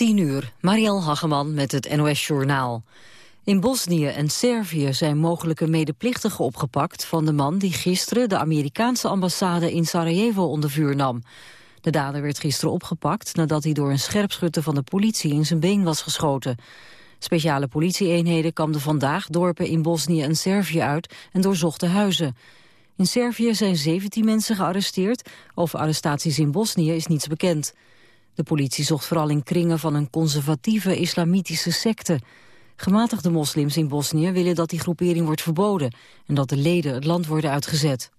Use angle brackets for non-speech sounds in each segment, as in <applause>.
10 uur, Marielle Hageman met het NOS Journaal. In Bosnië en Servië zijn mogelijke medeplichtigen opgepakt... van de man die gisteren de Amerikaanse ambassade in Sarajevo onder vuur nam. De dader werd gisteren opgepakt nadat hij door een scherpschutter van de politie in zijn been was geschoten. Speciale politieeenheden kamden vandaag dorpen in Bosnië en Servië uit en doorzochten huizen. In Servië zijn 17 mensen gearresteerd. Over arrestaties in Bosnië is niets bekend. De politie zocht vooral in kringen van een conservatieve islamitische secte. Gematigde moslims in Bosnië willen dat die groepering wordt verboden... en dat de leden het land worden uitgezet.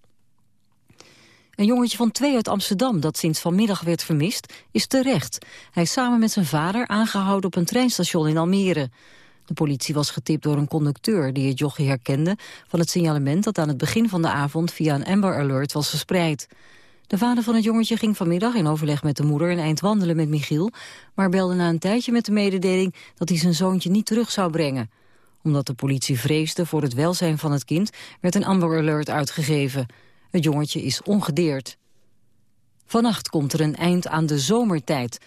Een jongetje van twee uit Amsterdam dat sinds vanmiddag werd vermist, is terecht. Hij is samen met zijn vader aangehouden op een treinstation in Almere. De politie was getipt door een conducteur die het jochie herkende... van het signalement dat aan het begin van de avond via een Amber Alert was verspreid. De vader van het jongetje ging vanmiddag in overleg met de moeder een eind wandelen met Michiel, maar belde na een tijdje met de mededeling dat hij zijn zoontje niet terug zou brengen. Omdat de politie vreesde voor het welzijn van het kind, werd een Amber Alert uitgegeven. Het jongetje is ongedeerd. Vannacht komt er een eind aan de zomertijd.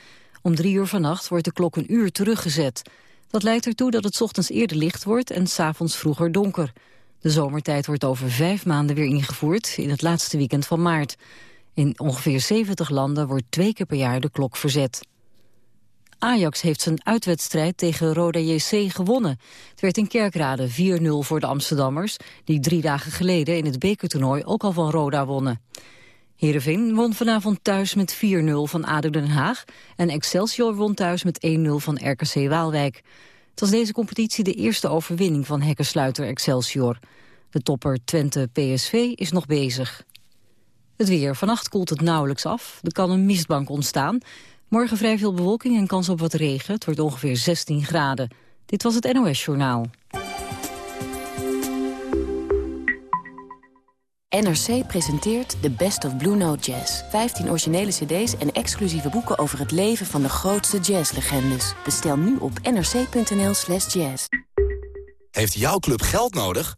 Om drie uur vannacht wordt de klok een uur teruggezet. Dat leidt ertoe dat het ochtends eerder licht wordt en s'avonds vroeger donker. De zomertijd wordt over vijf maanden weer ingevoerd, in het laatste weekend van maart. In ongeveer 70 landen wordt twee keer per jaar de klok verzet. Ajax heeft zijn uitwedstrijd tegen Roda JC gewonnen. Het werd in Kerkrade 4-0 voor de Amsterdammers... die drie dagen geleden in het bekertoernooi ook al van Roda wonnen. Heerenveen won vanavond thuis met 4-0 van ADO Den Haag... en Excelsior won thuis met 1-0 van RKC Waalwijk. Het was deze competitie de eerste overwinning van hekkensluiter Excelsior. De topper Twente PSV is nog bezig. Het weer. Vannacht koelt het nauwelijks af. Er kan een mistbank ontstaan. Morgen vrij veel bewolking en kans op wat regen. Het wordt ongeveer 16 graden. Dit was het NOS Journaal. NRC presenteert The Best of Blue Note Jazz. 15 originele cd's en exclusieve boeken over het leven van de grootste jazzlegendes. Bestel nu op nrc.nl slash jazz. Heeft jouw club geld nodig?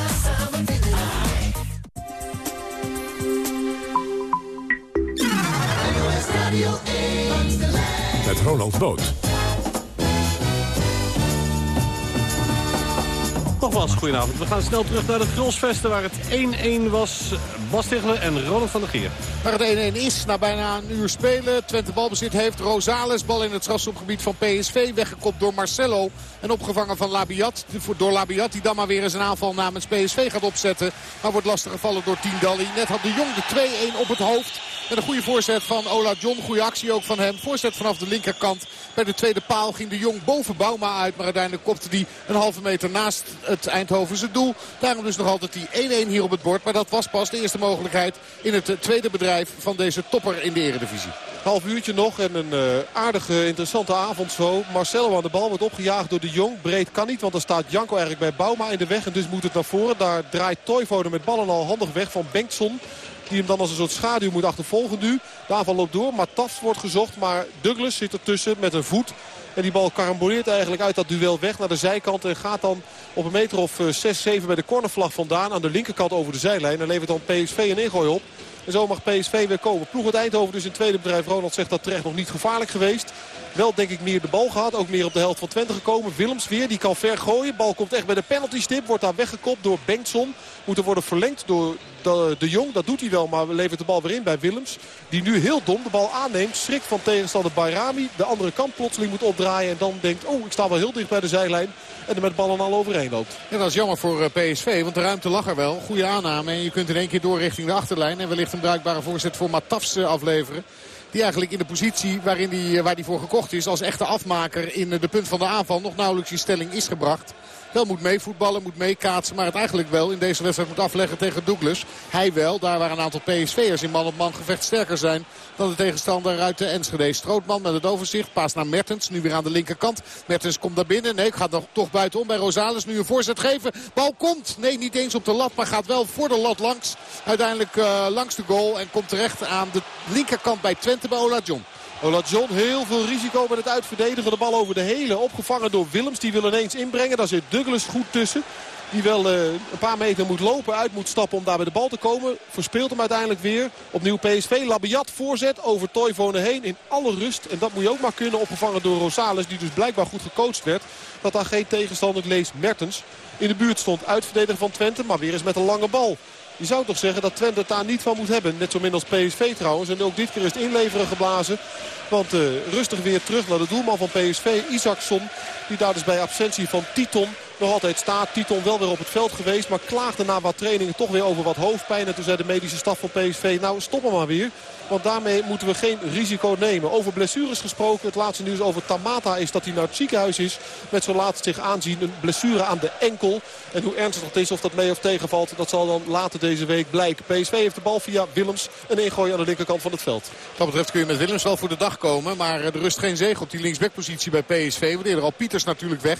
Met Ronald Boot. Nogmaals, goedenavond. We gaan snel terug naar het Grolsvesten waar het 1-1 was. Bas Tichelen en Ronald van der Geer. Waar het 1-1 is, na bijna een uur spelen. Twente balbezit heeft. Rosales, bal in het strafschopgebied van PSV. Weggekopt door Marcelo. En opgevangen van Labiat. Door Labiat, die dan maar weer eens een aanval namens PSV gaat opzetten. Maar wordt lastig gevallen door Tiendalli. Net had de Jong de 2-1 op het hoofd. Een goede voorzet van Ola John. Goede actie ook van hem. Voorzet vanaf de linkerkant. Bij de tweede paal ging de Jong boven Bouma uit. Maar uiteindelijk kopte die een halve meter naast het Eindhovense doel. Daarom dus nog altijd die 1-1 hier op het bord. Maar dat was pas de eerste mogelijkheid in het tweede bedrijf van deze topper in de eredivisie. Half uurtje nog en een uh, aardige interessante avond zo. Marcelo aan de bal wordt opgejaagd door de Jong. Breed kan niet, want er staat Janko eigenlijk bij Bouma in de weg. En dus moet het naar voren. Daar draait Toivonen met ballen al handig weg van Bengtson. Die hem dan als een soort schaduw moet achtervolgen nu. De loopt door, maar Tafs wordt gezocht. Maar Douglas zit ertussen met een voet. En die bal karamboleert eigenlijk uit dat duel weg naar de zijkant. En gaat dan op een meter of 6, eh, 7 bij de cornervlag vandaan. Aan de linkerkant over de zijlijn. En levert dan PSV een ingooi op. En zo mag PSV weer komen. Ploeg het Eindhoven dus in tweede bedrijf. Ronald zegt dat terecht nog niet gevaarlijk geweest. Wel denk ik meer de bal gehad. Ook meer op de helft van Twente gekomen. Willems weer. Die kan ver gooien. Bal komt echt bij de penalty stip. Wordt daar weggekopt door Bengtson. Moet er worden verlengd door de, de Jong. Dat doet hij wel. Maar levert de bal weer in bij Willems. Die nu heel dom de bal aanneemt. Schrikt van tegenstander Bayrami. De andere kant plotseling moet opdraaien. En dan denkt, oh ik sta wel heel dicht bij de zijlijn. En er met ballen al overheen loopt. En dat is jammer voor eh, PSV. Want de ruimte lag er wel. Goede aanname. En je kunt in één keer door richting de achterlijn. En wellicht een bruikbare voorzet voor Matafs eh, afleveren. Die eigenlijk in de positie waarin die, eh, waar hij voor gekocht is als echte afmaker in de punt van de aanval nog nauwelijks in stelling is gebracht. Wel moet meevoetballen, moet meekaatsen. Maar het eigenlijk wel in deze wedstrijd moet afleggen tegen Douglas. Hij wel, daar waar een aantal PSV'ers in man-op-man gevecht sterker zijn dan de tegenstander uit de Enschede. Strootman met het overzicht, paas naar Mertens. Nu weer aan de linkerkant. Mertens komt daar binnen. Nee, gaat nog toch buitenom bij Rosales. Nu een voorzet geven. Bal komt. Nee, niet eens op de lat, maar gaat wel voor de lat langs. Uiteindelijk uh, langs de goal en komt terecht aan de linkerkant bij Twente bij Ola John. Ola John heel veel risico met het uitverdedigen. De bal over de hele opgevangen door Willems. Die wil ineens inbrengen. Daar zit Douglas goed tussen. Die wel uh, een paar meter moet lopen, uit moet stappen om daar bij de bal te komen. Verspeelt hem uiteindelijk weer. Opnieuw PSV. Labiat voorzet over Toivonen heen in alle rust. En dat moet je ook maar kunnen. Opgevangen door Rosales die dus blijkbaar goed gecoacht werd. Dat daar geen tegenstander lees Mertens in de buurt stond. Uitverdediger van Twente, maar weer eens met een lange bal. Je zou toch zeggen dat Twente het daar niet van moet hebben. Net zo min als PSV trouwens. En ook dit keer is het inleveren geblazen. Want uh, rustig weer terug naar de doelman van PSV, Isaacson. Die daar dus bij absentie van Titon nog altijd staat. Titon wel weer op het veld geweest. Maar klaagde na wat trainingen toch weer over wat hoofdpijn. En toen zei de medische staf van PSV, nou stop hem maar weer. Want daarmee moeten we geen risico nemen. Over blessures gesproken. Het laatste nieuws over Tamata is dat hij naar het ziekenhuis is. Met zo laat zich aanzien een blessure aan de enkel. En hoe ernstig het is of dat mee of tegenvalt. Dat zal dan later deze week blijken. PSV heeft de bal via Willems. Een ingooi aan de linkerkant van het veld. Wat dat betreft kun je met Willems wel voor de dag komen. Maar er rust geen zege op die linksbackpositie bij PSV. Want eerder al Pieters natuurlijk weg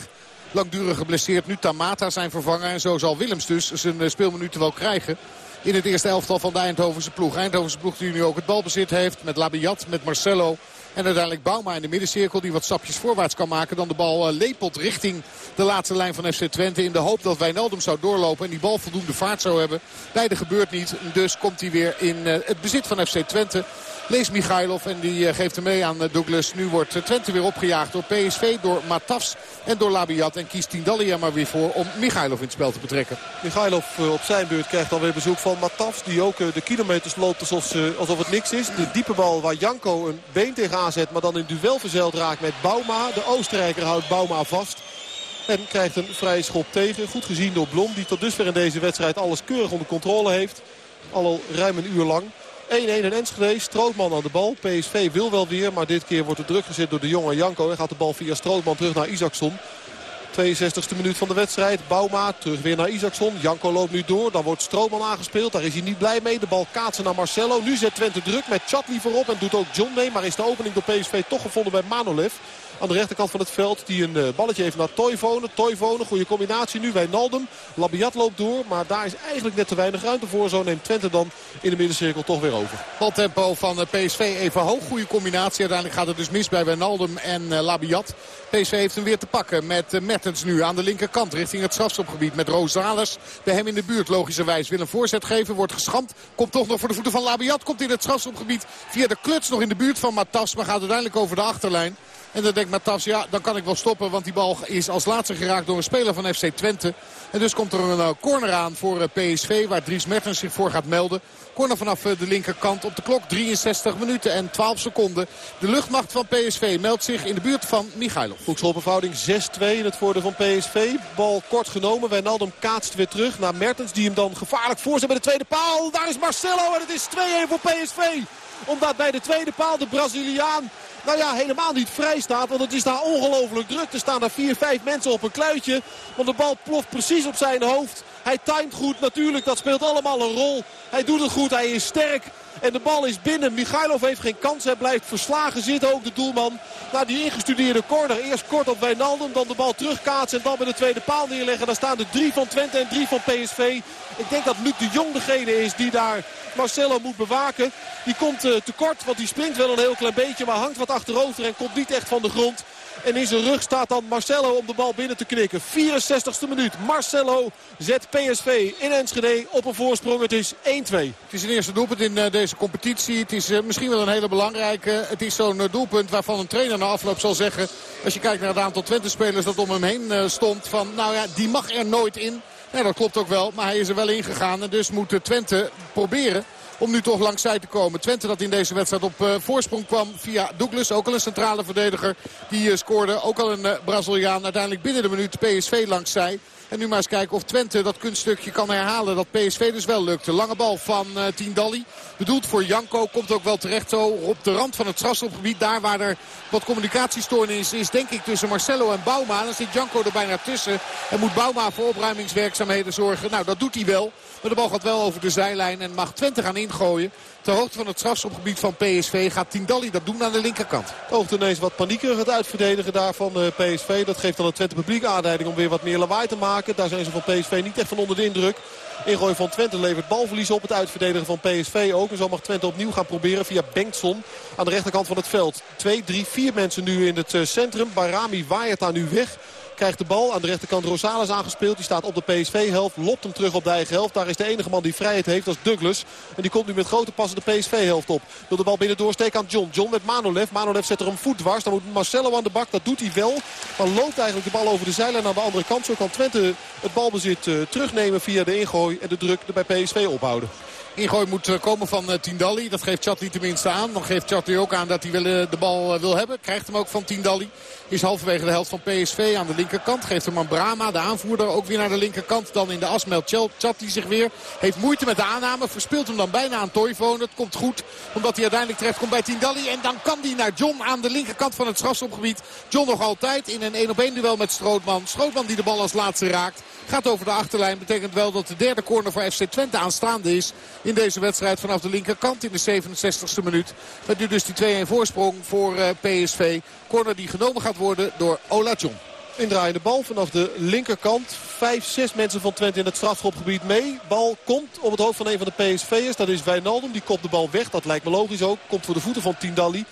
langdurig geblesseerd. Nu Tamata zijn vervangen. En zo zal Willems dus zijn speelminuten wel krijgen in het eerste elftal van de Eindhovense ploeg. Eindhovense ploeg die nu ook het balbezit heeft met Labiat, met Marcelo. En uiteindelijk Bauma in de middencirkel die wat stapjes voorwaarts kan maken. Dan de bal uh, lepelt richting de laatste lijn van FC Twente. In de hoop dat Wijnaldum zou doorlopen en die bal voldoende vaart zou hebben. Beide gebeurt niet. Dus komt hij weer in uh, het bezit van FC Twente. Lees Michailov en die uh, geeft hem mee aan Douglas. Nu wordt Twente weer opgejaagd door PSV, door Matafs en door Labiat. En kiest Tindalia maar weer voor om Michailov in het spel te betrekken. Michailov op zijn beurt krijgt alweer bezoek van Matafs. Die ook de kilometers loopt alsof, alsof het niks is. De diepe bal waar Janko een been tegen aanzet. Maar dan in duel verzeild raakt met Bauma. De Oostenrijker houdt Bauma vast. En krijgt een vrije schop tegen. Goed gezien door Blom. Die tot dusver in deze wedstrijd alles keurig onder controle heeft. Al ruim een uur lang. 1-1 in Enschede. Strootman aan de bal. PSV wil wel weer. Maar dit keer wordt er druk gezet door de jonge Janko. En gaat de bal via Strootman terug naar Isaacson. 62e minuut van de wedstrijd. Bauma terug weer naar Isaacson. Janko loopt nu door. Dan wordt Strootman aangespeeld. Daar is hij niet blij mee. De bal kaatsen naar Marcelo. Nu zet Twente druk met Chatli voorop. En doet ook John mee. Maar is de opening door PSV toch gevonden bij Manolev. Aan de rechterkant van het veld. Die een eh, balletje heeft naar Toivonen. Toivonen, goede combinatie nu. Wijnaldum. Labiat loopt door. Maar daar is eigenlijk net te weinig ruimte voor. Zo neemt Twente dan in de middencirkel toch weer over. Baltempo van eh, PSV even hoog. Goede combinatie. Uiteindelijk gaat het dus mis bij Wijnaldum en eh, Labiat. PSV heeft hem weer te pakken met Mertens nu aan de linkerkant richting het strafschopgebied. Met Rosales bij hem in de buurt logischerwijs. Wil een voorzet geven, wordt geschampt. Komt toch nog voor de voeten van Labiat. Komt in het strafschopgebied via de kluts nog in de buurt van Matas. Maar gaat uiteindelijk over de achterlijn. En dan denkt Matas, ja, dan kan ik wel stoppen. Want die bal is als laatste geraakt door een speler van FC Twente. En dus komt er een uh, corner aan voor uh, PSV. Waar Dries Mertens zich voor gaat melden. Corner vanaf uh, de linkerkant op de klok. 63 minuten en 12 seconden. De luchtmacht van PSV meldt zich in de buurt van Michailov. Hoekschoppenverhouding 6-2 in het voordeel van PSV. Bal kort genomen. Wijnaldum kaatst weer terug naar Mertens. Die hem dan gevaarlijk voorzet bij de tweede paal. Daar is Marcelo en het is 2-1 voor PSV omdat bij de tweede paal de Braziliaan nou ja, helemaal niet vrij staat. Want het is daar ongelooflijk druk. Er staan daar vier, vijf mensen op een kluitje. Want de bal ploft precies op zijn hoofd. Hij timed goed natuurlijk. Dat speelt allemaal een rol. Hij doet het goed. Hij is sterk. En de bal is binnen. Michailov heeft geen kans. Hij blijft verslagen zitten. Ook de doelman. Na die ingestudeerde corner. Eerst kort op Wijnaldum. Dan de bal terugkaatsen. En dan bij de tweede paal neerleggen. Daar staan er drie van Twente en drie van PSV. Ik denk dat Luc de Jong degene is die daar Marcelo moet bewaken. Die komt uh, tekort. Want die springt wel een heel klein beetje. Maar hangt wat achterover. En komt niet echt van de grond. En in zijn rug staat dan Marcelo om de bal binnen te knikken. 64ste minuut. Marcelo zet PSV in Enschede op een voorsprong. Het is 1-2. Het is een eerste doelpunt in uh, deze competitie. Het is uh, misschien wel een hele belangrijke. Het is zo'n uh, doelpunt waarvan een trainer na afloop zal zeggen... als je kijkt naar het aantal Twente-spelers dat om hem heen stond... van nou ja, die mag er nooit in. Ja, dat klopt ook wel, maar hij is er wel ingegaan. En dus moet Twente proberen om nu toch langs zij te komen. Twente dat in deze wedstrijd op voorsprong kwam via Douglas. Ook al een centrale verdediger. Die scoorde ook al een Braziliaan. Uiteindelijk binnen de minuut PSV langs zij. En nu maar eens kijken of Twente dat kunststukje kan herhalen. Dat PSV dus wel lukte. Lange bal van uh, Tindalli. Bedoeld voor Janko. Komt ook wel terecht zo op de rand van het strafschopgebied. Daar waar er wat communicatiestoornis is. Denk ik tussen Marcelo en Bouma. Dan zit Janko er bijna tussen. En moet Bouma voor opruimingswerkzaamheden zorgen. Nou dat doet hij wel. Maar de bal gaat wel over de zijlijn. En mag Twente gaan ingooien. Ter hoogte van het strafschopgebied van PSV gaat Tindalli dat doen aan de linkerkant. Oogt ineens wat paniekerig het uitverdedigen daar van eh, PSV. Dat geeft dan het Twente publiek aanleiding om weer wat meer lawaai te maken. Daar zijn ze van PSV niet echt van onder de indruk. Ingooi van Twente levert balverlies op. Het uitverdedigen van PSV ook. En zo mag Twente opnieuw gaan proberen via Bengtson aan de rechterkant van het veld. Twee, drie, vier mensen nu in het eh, centrum. Barami waait daar nu weg. Krijgt de bal aan de rechterkant Rosales aangespeeld. Die staat op de PSV-helft. Lopt hem terug op de eigen helft. Daar is de enige man die vrijheid heeft. Dat is Douglas. En die komt nu met grote passen de PSV-helft op. Wil de bal binnen doorsteken aan John. John met Manolev. Manolev zet er een voet dwars. Dan moet Marcelo aan de bak. Dat doet hij wel. Maar loopt eigenlijk de bal over de zijlijn aan de andere kant. Zo kan Twente het balbezit uh, terugnemen via de ingooi. En de druk er bij PSV ophouden. Ingooi moet eh, komen van uh, Tindalli. Dat geeft Chatli tenminste aan. Dan geeft Chatli ook aan dat hij wel, de bal wil hebben. Krijgt hem ook van Tindalli. Is halverwege de helft van PSV aan de linkerkant. Geeft hem aan Brama, de aanvoerder, ook weer naar de linkerkant. Dan in de as meldt Chatli zich weer. Heeft moeite met de aanname. Verspeelt hem dan bijna aan Toivonen. Het komt goed, omdat hij uiteindelijk terecht komt bij Tindalli. En dan kan hij naar John aan de linkerkant van het strafschopgebied. John nog altijd in een 1-op-1 duel met Strootman. Strootman die de bal als laatste raakt. Gaat over de achterlijn. Betekent wel dat de derde corner voor FC Twente aanstaande is. In deze wedstrijd vanaf de linkerkant in de 67e minuut. Met nu dus die 2-1 voorsprong voor eh, PSV. Corner die genomen gaat worden door Ola John. Indraaiende bal vanaf de linkerkant. Vijf, zes mensen van Twente in het strafschopgebied mee. Bal komt op het hoofd van een van de PSV'ers. Dat is Wijnaldum. Die kopt de bal weg. Dat lijkt me logisch ook. Komt voor de voeten van Tindalli.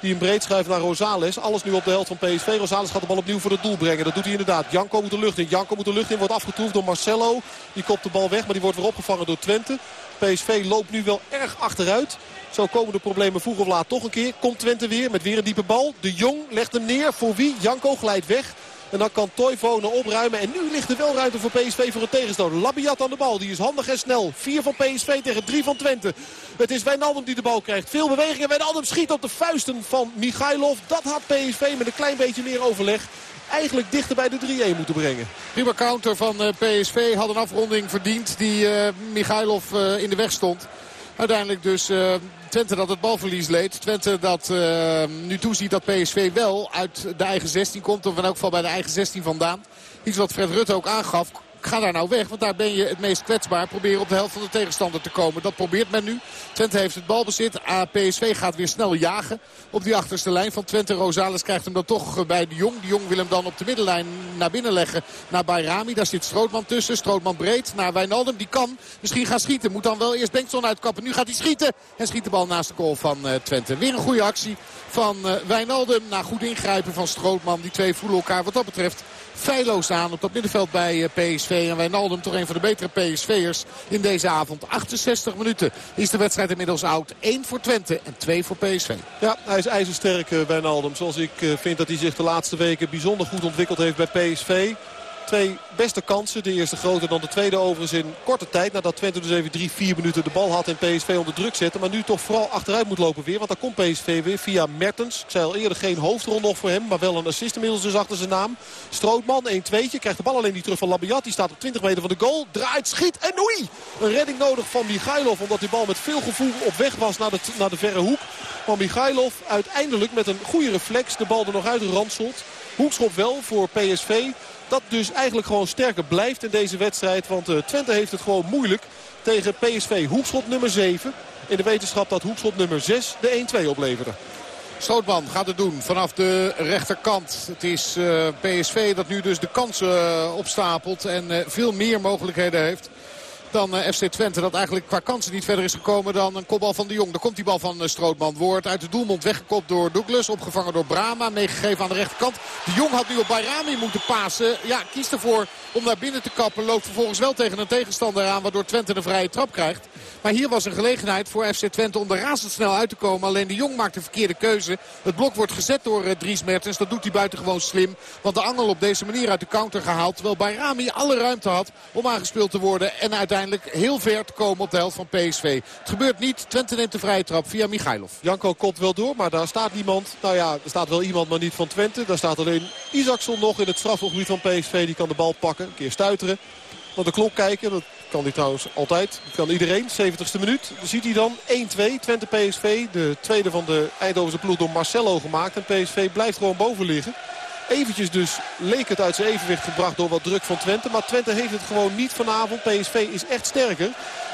Die een breed schuift naar Rosales. Alles nu op de helft van PSV. Rosales gaat de bal opnieuw voor het doel brengen. Dat doet hij inderdaad. Janko moet de lucht in. Janko moet de lucht in. Wordt afgetroefd door Marcelo. Die kopt de bal weg. Maar die wordt weer opgevangen door Twente. PSV loopt nu wel erg achteruit. Zo komen de problemen vroeg of laat toch een keer. Komt Twente weer met weer een diepe bal. De Jong legt hem neer. Voor wie? Janko glijdt weg. En dan kan Toivonen opruimen. En nu ligt er wel ruimte voor PSV voor een tegenstander. Labiat aan de bal. Die is handig en snel. 4 van PSV tegen 3 van Twente. Het is Wijnaldum die de bal krijgt. Veel bewegingen. Wijnaldum schiet op de vuisten van Michailov. Dat had PSV met een klein beetje meer overleg eigenlijk dichter bij de 3-1 moeten brengen. Prima counter van eh, PSV had een afronding verdiend die uh, Michailov uh, in de weg stond. Uiteindelijk dus uh, Twente dat het balverlies leed. Twente dat uh, nu toeziet dat PSV wel uit de eigen 16 komt. Of in elk geval bij de eigen 16 vandaan. Iets wat Fred Rutte ook aangaf ga daar nou weg. Want daar ben je het meest kwetsbaar. Probeer op de helft van de tegenstander te komen. Dat probeert men nu. Twente heeft het balbezit. PSV gaat weer snel jagen op die achterste lijn van Twente. Rosales krijgt hem dan toch bij de Jong. De Jong wil hem dan op de middenlijn naar binnen leggen. Naar Bayrami. Daar zit Strootman tussen. Strootman breed naar Wijnaldum. Die kan misschien gaan schieten. Moet dan wel eerst Bengtson uitkappen. Nu gaat hij schieten. En schiet de bal naast de goal van uh, Twente. Weer een goede actie van uh, Wijnaldum. Na goed ingrijpen van Strootman. Die twee voelen elkaar wat dat betreft feilloos aan op dat middenveld bij eh, PSV. En Wijnaldum toch een van de betere PSV'ers in deze avond. 68 minuten is de wedstrijd inmiddels oud. 1 voor Twente en 2 voor PSV. Ja, hij is ijzersterk uh, Wijnaldum. Zoals ik uh, vind dat hij zich de laatste weken bijzonder goed ontwikkeld heeft bij PSV. Twee beste kansen. De eerste groter dan de tweede overigens in korte tijd. Nadat Twente dus even drie, vier minuten de bal had en PSV onder druk zetten. Maar nu toch vooral achteruit moet lopen weer. Want dan komt PSV weer via Mertens. Ik zei al eerder geen hoofdrol nog voor hem. Maar wel een assist inmiddels dus achter zijn naam. Strootman 1-2'tje. Krijgt de bal alleen niet terug van Labiat. Die staat op 20 meter van de goal. Draait, schiet en oei! Een redding nodig van Michailov. Omdat die bal met veel gevoel op weg was naar de, naar de verre hoek. Maar Michailov uiteindelijk met een goede reflex de bal er nog uit ranselt. Hoekschop wel voor PSV dat dus eigenlijk gewoon sterker blijft in deze wedstrijd. Want uh, Twente heeft het gewoon moeilijk tegen PSV. Hoekschot nummer 7. In de wetenschap dat hoekschot nummer 6 de 1-2 opleverde. Stootman gaat het doen vanaf de rechterkant. Het is uh, PSV dat nu dus de kansen uh, opstapelt en veel meer mogelijkheden heeft dan eh, FC Twente. Dat eigenlijk qua kansen niet verder is gekomen dan een kopbal van de Jong. Daar komt die bal van uh, Strootman. Wordt uit de doelmond weggekopt door Douglas. Opgevangen door Brama. Meegegeven aan de rechterkant. De Jong had nu op Bayrami moeten pasen. Ja, kiest ervoor om naar binnen te kappen. Loopt vervolgens wel tegen een tegenstander aan. Waardoor Twente een vrije trap krijgt. Maar hier was een gelegenheid voor FC Twente om er razendsnel uit te komen. Alleen de Jong maakt de verkeerde keuze. Het blok wordt gezet door uh, Dries Mertens. Dat doet hij buitengewoon slim. Want de angel op deze manier uit de counter gehaald. Terwijl Bayrami alle ruimte had om aangespeeld te worden. En uiteindelijk heel ver te komen op de helft van PSV. Het gebeurt niet. Twente neemt de vrije trap via Michailov. Janko komt wel door, maar daar staat niemand. Nou ja, er staat wel iemand, maar niet van Twente. Daar staat alleen Isaacson nog in het strafgebied van PSV. Die kan de bal pakken, een keer stuiteren. Naar de klok kijken, dat kan hij trouwens altijd. Dat kan iedereen, 70ste minuut. Ziet hij dan 1-2, Twente PSV. De tweede van de Eindhovense ploeg door Marcelo gemaakt. En PSV blijft gewoon boven liggen. Eventjes dus leek het uit zijn evenwicht gebracht door wat druk van Twente. Maar Twente heeft het gewoon niet vanavond. PSV is echt sterker.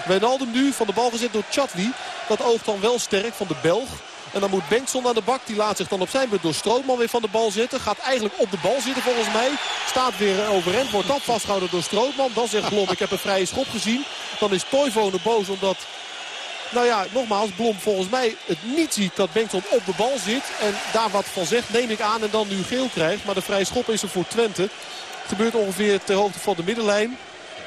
Wijnaldum nu van de bal gezet door Chatli. Dat oogt dan wel sterk van de Belg. En dan moet Bengtson aan de bak. Die laat zich dan op zijn beurt door Strootman weer van de bal zitten. Gaat eigenlijk op de bal zitten volgens mij. Staat weer overend. Wordt dan vastgehouden door Strootman. Dan zegt Blom ik heb een vrije schop gezien. Dan is Toivonen boos omdat nou ja, nogmaals, Blom volgens mij het niet ziet dat Bengtson op de bal zit. En daar wat van zegt, neem ik aan en dan nu geel krijgt. Maar de vrije schop is er voor Twente. Gebeurt ongeveer ter hoogte van de middenlijn.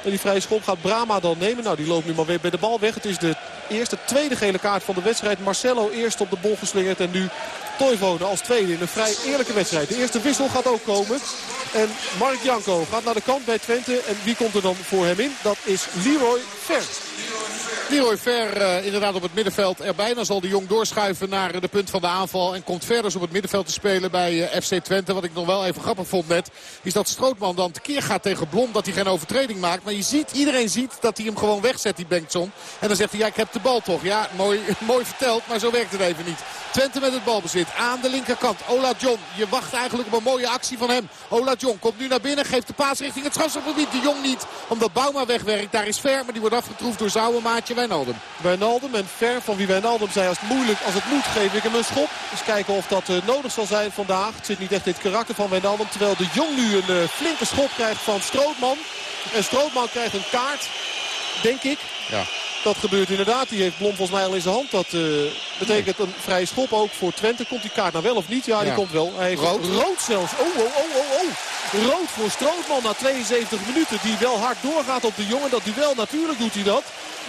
En die vrije schop gaat Brama dan nemen. Nou, die loopt nu maar weer bij de bal weg. Het is de eerste, tweede gele kaart van de wedstrijd. Marcelo eerst op de bol geslingerd. En nu Toivonen als tweede in een vrij eerlijke wedstrijd. De eerste wissel gaat ook komen. En Mark Janko gaat naar de kant bij Twente. En wie komt er dan voor hem in? Dat is Leroy Ver. Leroy Ver uh, inderdaad op het middenveld erbij. Dan zal de Jong doorschuiven naar de punt van de aanval. En komt verder dus op het middenveld te spelen bij eh, FC Twente. Wat ik nog wel even grappig vond net. Is dat Strootman dan tekeer gaat tegen Blom. Dat hij geen overtreding maakt. Maar je ziet, iedereen ziet dat hij hem gewoon wegzet die Bengtson. En dan zegt hij ja ik heb de bal toch. Ja mooi, <laughs> mooi verteld. Maar zo werkt het even niet. Twente met het balbezit aan de linkerkant. Ola John, je wacht eigenlijk op een mooie actie van hem. Ola John komt nu naar binnen, geeft de paas richting het strafschopgebied. De Jong niet, omdat Bouma wegwerkt. Daar is Ver, maar die wordt afgetroefd door Zouwenmaatje Wijnaldum. Wijnaldum en Ver, van wie Wijnaldum zei als het moeilijk, als het moet, geef ik hem een schop. Eens kijken of dat uh, nodig zal zijn vandaag. Het zit niet echt in het karakter van Wijnaldum. Terwijl de Jong nu een uh, flinke schop krijgt van Strootman. En Strootman krijgt een kaart, denk ik. Ja. Dat gebeurt inderdaad. Die heeft Blom volgens mij al in zijn hand. Dat uh, betekent een vrije schop ook voor Twente. Komt die kaart nou wel of niet? Ja, die komt wel. Hij heeft rood. rood zelfs. Oh, oh, oh, oh, oh. Rood voor Strootman na 72 minuten. Die wel hard doorgaat op de jongen. Dat duel natuurlijk doet hij dat.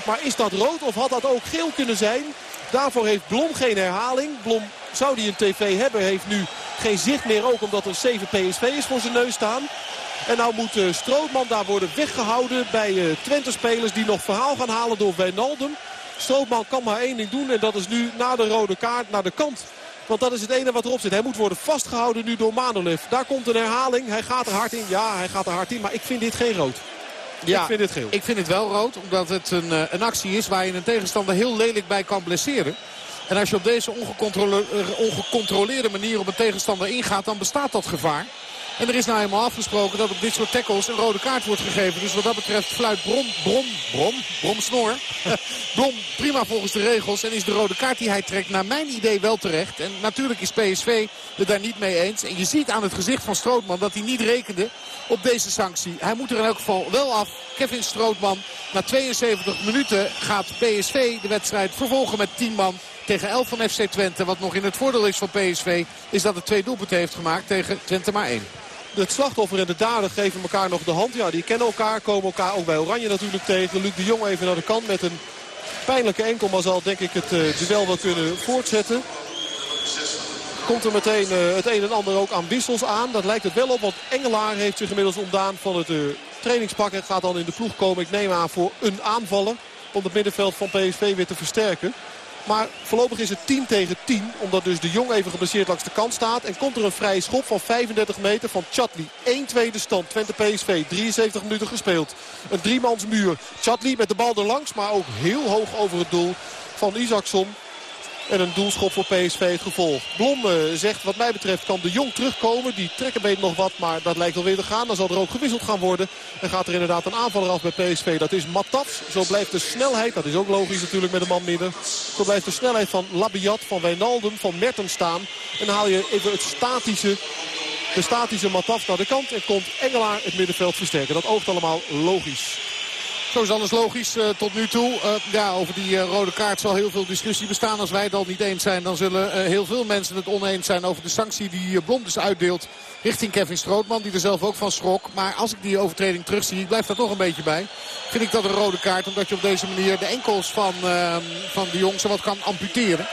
Maar is dat rood of had dat ook geel kunnen zijn? Daarvoor heeft Blom geen herhaling. Blom zou die een tv hebben. Heeft nu geen zicht meer ook omdat er 7 PSV'ers voor zijn neus staan. En nou moet uh, Strootman daar worden weggehouden bij uh, Twente-spelers die nog verhaal gaan halen door Wijnaldum. Strootman kan maar één ding doen en dat is nu na de rode kaart naar de kant. Want dat is het ene wat erop zit. Hij moet worden vastgehouden nu door Manolev. Daar komt een herhaling. Hij gaat er hard in. Ja, hij gaat er hard in. Maar ik vind dit geen rood. Ja, ik vind het geel. Ik vind het wel rood. Omdat het een, uh, een actie is waar je een tegenstander heel lelijk bij kan blesseren. En als je op deze ongecontroleerde manier op een tegenstander ingaat, dan bestaat dat gevaar. En er is nou eenmaal afgesproken dat op dit soort tackles een rode kaart wordt gegeven. Dus wat dat betreft fluit Brom, Brom, Brom, Brom. <laughs> Brom prima volgens de regels. En is de rode kaart die hij trekt naar mijn idee wel terecht. En natuurlijk is PSV er daar niet mee eens. En je ziet aan het gezicht van Strootman dat hij niet rekende op deze sanctie. Hij moet er in elk geval wel af. Kevin Strootman. Na 72 minuten gaat PSV de wedstrijd vervolgen met 10 man tegen 11 van FC Twente. Wat nog in het voordeel is van PSV is dat het twee doelpunten heeft gemaakt tegen Twente maar één het slachtoffer en de dader geven elkaar nog de hand. Ja, die kennen elkaar, komen elkaar ook bij Oranje natuurlijk tegen. Luc de Jong even naar de kant met een pijnlijke enkel. Maar zal denk ik het uh, duel wel kunnen voortzetten. Komt er meteen uh, het een en ander ook aan wissels aan. Dat lijkt het wel op, want Engelaar heeft zich inmiddels ontdaan van het uh, trainingspak. En gaat dan in de ploeg komen, ik neem aan, voor een aanvaller. Om het middenveld van PSV weer te versterken. Maar voorlopig is het 10 tegen 10. Omdat dus de Jong even geblesseerd langs de kant staat. En komt er een vrije schop van 35 meter van Chatli. 1-2 de stand. Twente PSV. 73 minuten gespeeld. Een driemans muur. Chatli met de bal erlangs. Maar ook heel hoog over het doel van Isaacson. En een doelschop voor PSV het gevolg. Blom eh, zegt wat mij betreft kan de Jong terugkomen. Die trekken beet nog wat, maar dat lijkt alweer te gaan. Dan zal er ook gewisseld gaan worden. En gaat er inderdaad een aanvaller af bij PSV. Dat is Matafs. Zo blijft de snelheid, dat is ook logisch natuurlijk met de man midden. Zo blijft de snelheid van Labiat, van Wijnaldum, van Mertens staan. En dan haal je even het statische de statische Mataf naar de kant. En komt Engelaar het middenveld versterken. Dat oogt allemaal logisch. Zo is alles logisch uh, tot nu toe. Uh, ja, over die uh, rode kaart zal heel veel discussie bestaan. Als wij het al niet eens zijn, dan zullen heel veel mensen het oneens zijn over de sanctie die Blom dus uitdeelt richting Kevin Strootman. Die er zelf ook van schrok. Maar als ik die overtreding terugzie, ik blijf daar toch een beetje bij. Vind ik dat een rode kaart, omdat je op deze manier de enkels van, ehm, van de jongens wat kan amputeren.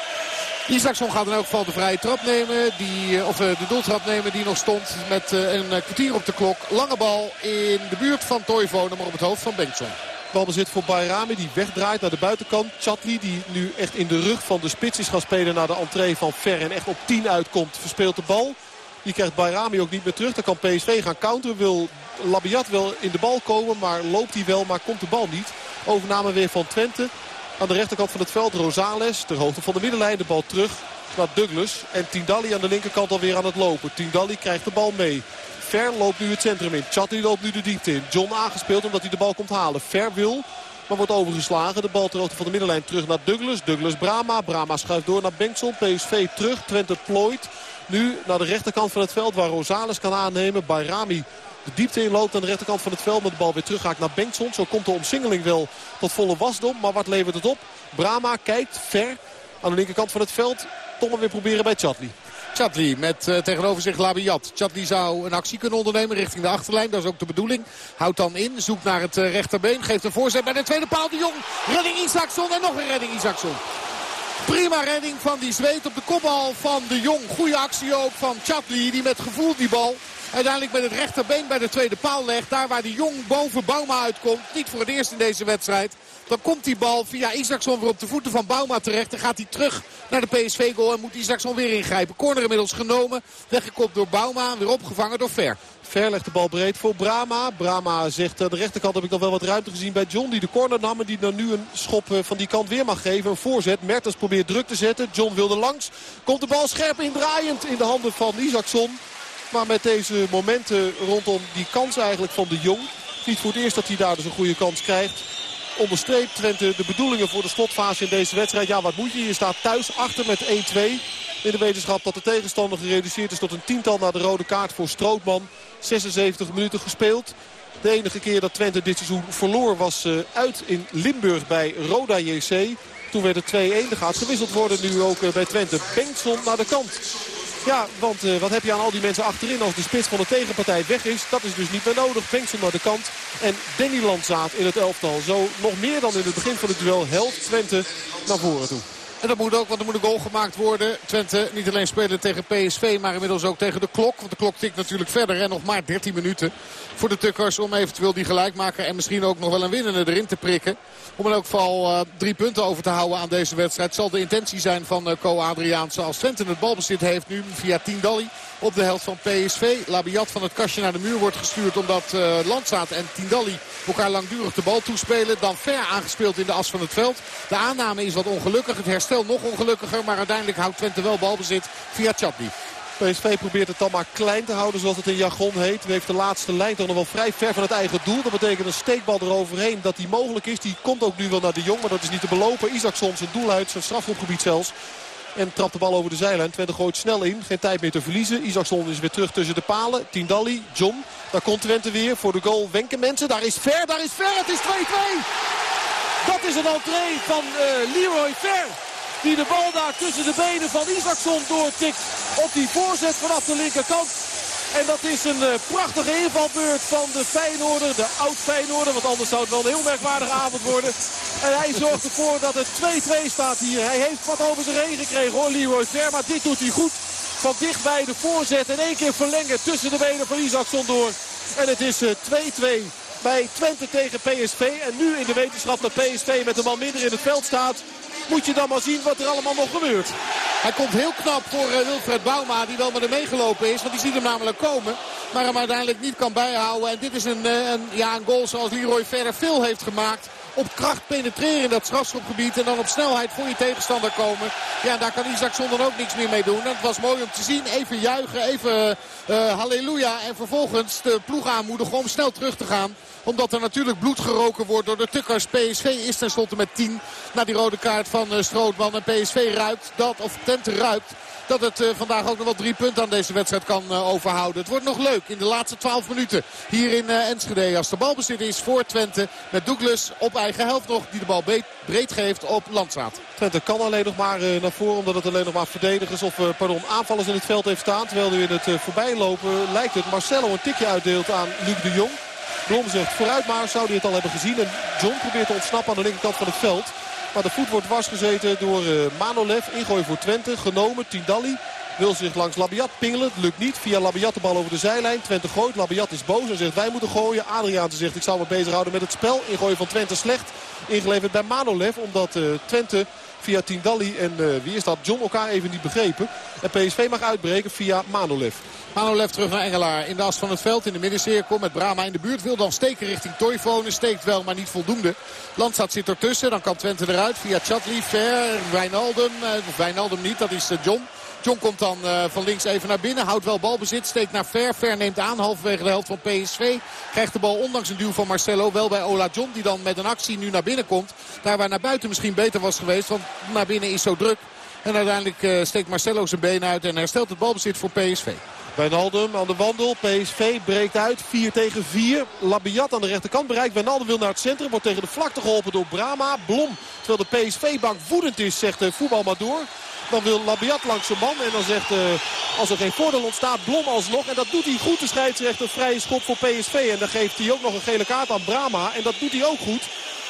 Isaacson gaat in elk geval de vrije trap nemen. Die, of de doeltrap nemen die nog stond met een kwartier op de klok. Lange bal in de buurt van Toivonen, maar op het hoofd van Bengtson. Balbezit voor Bayrami die wegdraait naar de buitenkant. Chatli die nu echt in de rug van de spits is gaan spelen naar de entree van Ver. En echt op 10 uitkomt. Verspeelt de bal. Die krijgt Bayrami ook niet meer terug. Dan kan PSV gaan counteren. Wil Labiat wel in de bal komen. Maar loopt hij wel. Maar komt de bal niet. Overname weer van Twente. Aan de rechterkant van het veld Rosales. Ter hoogte van de middenlijn. De bal terug naar Douglas. En Tindalli aan de linkerkant alweer aan het lopen. Tindalli krijgt de bal mee. Ver loopt nu het centrum in. Chatli loopt nu de diepte in. John aangespeeld omdat hij de bal komt halen. Ver wil, maar wordt overgeslagen. De bal ter van de middenlijn terug naar Douglas. Douglas Brama. Brama schuift door naar Bengtson. PSV terug. Twente plooit. Nu naar de rechterkant van het veld waar Rosales kan aannemen. Bayrami de diepte inloopt aan de rechterkant van het veld. Met de bal weer teruggaat naar Bengtson. Zo komt de omsingeling wel tot volle wasdom. Maar wat levert het op? Brama kijkt ver aan de linkerkant van het veld. Toch weer proberen bij Chatli. Chatli met uh, tegenover zich Labiat. Chatli zou een actie kunnen ondernemen richting de achterlijn. Dat is ook de bedoeling. Houdt dan in. Zoekt naar het uh, rechterbeen. Geeft een voorzet bij de tweede paal. De Jong. Redding Isaacson. En nog een redding Isaacson. Prima redding van die zweet op de kopbal van de Jong. Goede actie ook van Chatli. Die met gevoel die bal uiteindelijk met het rechterbeen bij de tweede paal legt. Daar waar de Jong boven Bauma uitkomt. Niet voor het eerst in deze wedstrijd. Dan komt die bal via Isaacson weer op de voeten van Bauma terecht. Dan gaat hij terug naar de PSV-goal en moet Isaacson weer ingrijpen. Corner inmiddels genomen. Weggekopt door Bauma. Weer opgevangen door Ver. Ver legt de bal breed voor Brama. Brama zegt aan de rechterkant heb ik nog wel wat ruimte gezien bij John. Die de corner nam en die dan nu een schop van die kant weer mag geven. Een voorzet. Mertens probeert druk te zetten. John wilde langs. Komt de bal scherp indraaiend in de handen van Isaacson. Maar met deze momenten rondom die kans eigenlijk van de Jong. Niet voor het eerst dat hij daar dus een goede kans krijgt onderstreept Twente de bedoelingen voor de slotfase in deze wedstrijd. Ja, wat moet je? Je staat thuis achter met 1-2. In de wetenschap dat de tegenstander gereduceerd is tot een tiental na de rode kaart voor Strootman. 76 minuten gespeeld. De enige keer dat Twente dit seizoen verloor was uh, uit in Limburg bij Roda JC. Toen werd het 2-1. Er gaat gewisseld worden nu ook uh, bij Twente. Bengtson naar de kant. Ja, want uh, wat heb je aan al die mensen achterin als de spits van de tegenpartij weg is? Dat is dus niet meer nodig. Bengtson naar de kant en Danny Landzaat in het elftal. Zo nog meer dan in het begin van het duel helpt Twente naar voren toe. En dat moet ook, want er moet een goal gemaakt worden. Twente niet alleen spelen tegen PSV, maar inmiddels ook tegen de klok. Want de klok tikt natuurlijk verder en nog maar 13 minuten voor de Tukkers om eventueel die gelijkmaker en misschien ook nog wel een winnende erin te prikken. Om in elk geval uh, drie punten over te houden aan deze wedstrijd. Zal de intentie zijn van uh, Co Adriaanse als Twente het balbezit heeft nu via Tindalli op de helft van PSV. Labiat van het kastje naar de muur wordt gestuurd omdat uh, Landzaat en Tindalli elkaar langdurig de bal toespelen. Dan ver aangespeeld in de as van het veld. De aanname is wat ongelukkig. Het herstel nog ongelukkiger. Maar uiteindelijk houdt Twente wel balbezit via Chatli. PSV probeert het dan maar klein te houden zoals het in jargon heet. heeft de laatste lijn toch nog wel vrij ver van het eigen doel. Dat betekent een steekbal eroverheen dat die mogelijk is. Die komt ook nu wel naar de Jong, maar dat is niet te belopen. Isaacson zijn doel uit, zijn strafgroepgebied zelfs. En trapt de bal over de zijlijn. Twente gooit snel in. Geen tijd meer te verliezen. Isaacson is weer terug tussen de palen. Tindalli, John. Daar komt Twente weer voor de goal. Wenken mensen. Daar is Ver, daar is Ver. Het is 2-2. Dat is een entree van uh, Leroy Ver. Die de bal daar tussen de benen van Isaacson doortikt op die voorzet vanaf de linkerkant. En dat is een uh, prachtige invalbeurt van de Feyenoorder, de oud-Feyenoorder. Want anders zou het wel een heel merkwaardige avond worden. En hij zorgt ervoor dat het 2-2 staat hier. Hij heeft wat over zijn heen gekregen hoor, Leroy Ver. Maar dit doet hij goed. Van dichtbij de voorzet en één keer verlengen tussen de benen van Isaacson door. En het is 2-2 uh, bij Twente tegen PSV. En nu in de wetenschap dat PSV met een man minder in het veld staat moet je dan maar zien wat er allemaal nog gebeurt. Hij komt heel knap voor uh, Wilfred Bouma die wel met hem meegelopen is. Want die ziet hem namelijk komen. Maar hem uiteindelijk niet kan bijhouden. En dit is een, uh, een, ja, een goal zoals Leroy verder veel heeft gemaakt op kracht penetreren in dat strafschopgebied. En dan op snelheid voor je tegenstander komen. Ja, daar kan Isaacson dan ook niks meer mee doen. En het was mooi om te zien. Even juichen, even uh, halleluja. En vervolgens de ploeg aanmoedigen om snel terug te gaan omdat er natuurlijk bloed geroken wordt door de Tukkers. PSV is tenslotte met 10 na die rode kaart van uh, Strootman. En PSV ruikt dat, of Tente ruikt dat het uh, vandaag ook nog wel drie punten aan deze wedstrijd kan uh, overhouden. Het wordt nog leuk in de laatste 12 minuten hier in uh, Enschede. Als de balbezit is voor Twente met Douglas op eigen helft nog die de bal breed geeft op Landzaat. Twente kan alleen nog maar naar voren omdat het alleen nog maar verdedigers of pardon, aanvallers in het veld heeft staan. Terwijl nu in het voorbijlopen lijkt het Marcelo een tikje uitdeelt aan Luc de Jong. Blom zegt vooruit maar, zou hij het al hebben gezien. En John probeert te ontsnappen aan de linkerkant van het veld. Maar de voet wordt dwarsgezeten door uh, Manolev. Ingooi voor Twente. Genomen. Tindalli. Wil zich langs Labiat pingelen. Lukt niet. Via Labiat de bal over de zijlijn. Twente gooit. Labiat is boos en zegt wij moeten gooien. Adriaan zegt ik zou me bezighouden met het spel. Ingooien van Twente slecht. Ingeleverd bij Manolev. Omdat uh, Twente via Tindalli en uh, wie is dat? John elkaar even niet begrepen. En PSV mag uitbreken via Manolev. Manolev terug naar Engelaar in de as van het veld in de middencirkel met Brama in de buurt. Wil dan steken richting Toivonen. Steekt wel, maar niet voldoende. Landstad zit ertussen. Dan kan Twente eruit via Chatli, Ver, Wijnaldum. Of Wijnaldum niet, dat is John. John komt dan uh, van links even naar binnen. Houdt wel balbezit. Steekt naar Ver. Ver neemt aan. Halverwege de helft van PSV. Krijgt de bal ondanks een duw van Marcelo. Wel bij Ola John. Die dan met een actie nu naar binnen komt. Daar waar naar buiten misschien beter was geweest. Want naar binnen is zo druk. En uiteindelijk uh, steekt Marcelo zijn been uit. En herstelt het balbezit voor PSV. Wijnaldum aan de wandel. PSV breekt uit. 4 tegen 4. Labiat aan de rechterkant bereikt. Wijnaldum wil naar het centrum. Wordt tegen de vlakte geholpen door Brama. Blom. Terwijl de PSV-bank woedend is, zegt de voetbal maar door. Dan wil Labiat langs zijn man. En dan zegt uh, als er geen voordeel ontstaat Blom alsnog. En dat doet hij goed. De scheidsrechter vrije schop voor PSV. En dan geeft hij ook nog een gele kaart aan Brama. En dat doet hij ook goed.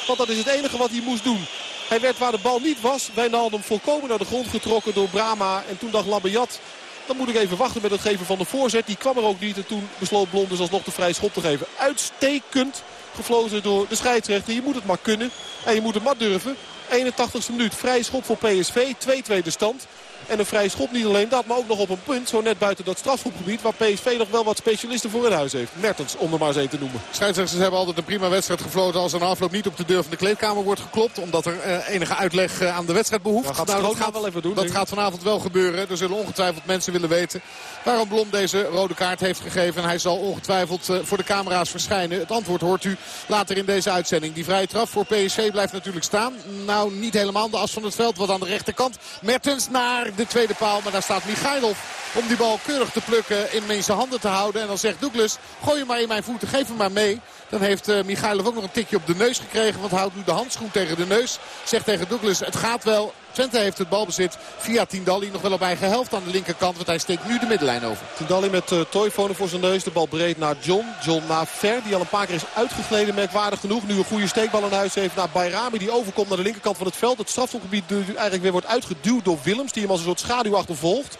Want dat is het enige wat hij moest doen. Hij werd waar de bal niet was. Wijnaldum volkomen naar de grond getrokken door Brama. En toen dacht Labiat dan moet ik even wachten met het geven van de voorzet. Die kwam er ook niet. En toen besloot Blom dus alsnog de vrije schop te geven. Uitstekend gefloten door de scheidsrechter. Je moet het maar kunnen. En je moet het maar durven. 81ste minuut. Vrije schop voor PSV. 2-2 de stand. En een vrije schop niet alleen dat, maar ook nog op een punt. Zo net buiten dat strafschopgebied waar PSV nog wel wat specialisten voor in huis heeft. Mertens, om er maar eens een te noemen. Scheidsrechters hebben altijd een prima wedstrijd gefloten als er een afloop niet op de deur van de kleedkamer wordt geklopt. Omdat er uh, enige uitleg uh, aan de wedstrijd behoeft. Nou, dat, gaat, wel even doen, dat gaat vanavond wel gebeuren. Er zullen ongetwijfeld mensen willen weten waarom Blom deze rode kaart heeft gegeven. En hij zal ongetwijfeld uh, voor de camera's verschijnen. Het antwoord hoort u later in deze uitzending. Die vrije traf voor PSV blijft natuurlijk staan. Nou, niet helemaal de as van het veld. Wat aan de rechterkant. Mertens naar de tweede paal. Maar daar staat Michailov om die bal keurig te plukken in zijn handen te houden. En dan zegt Douglas, gooi hem maar in mijn voeten, geef hem maar mee. Dan heeft uh, Michailov ook nog een tikje op de neus gekregen. Want houdt nu de handschoen tegen de neus. Zegt tegen Douglas, het gaat wel. Twente heeft het balbezit via Tindalli. Nog wel op eigen helft aan de linkerkant. Want hij steekt nu de middenlijn over. Tindalli met uh, voor zijn neus. De bal breed naar John. John naar Ver. Die al een paar keer is uitgegleden. Merkwaardig genoeg. Nu een goede steekbal in huis heeft naar Bayrami. Die overkomt naar de linkerkant van het veld. Het strafschopgebied eigenlijk weer wordt uitgeduwd door Willems. Die hem als een soort schaduw achtervolgt.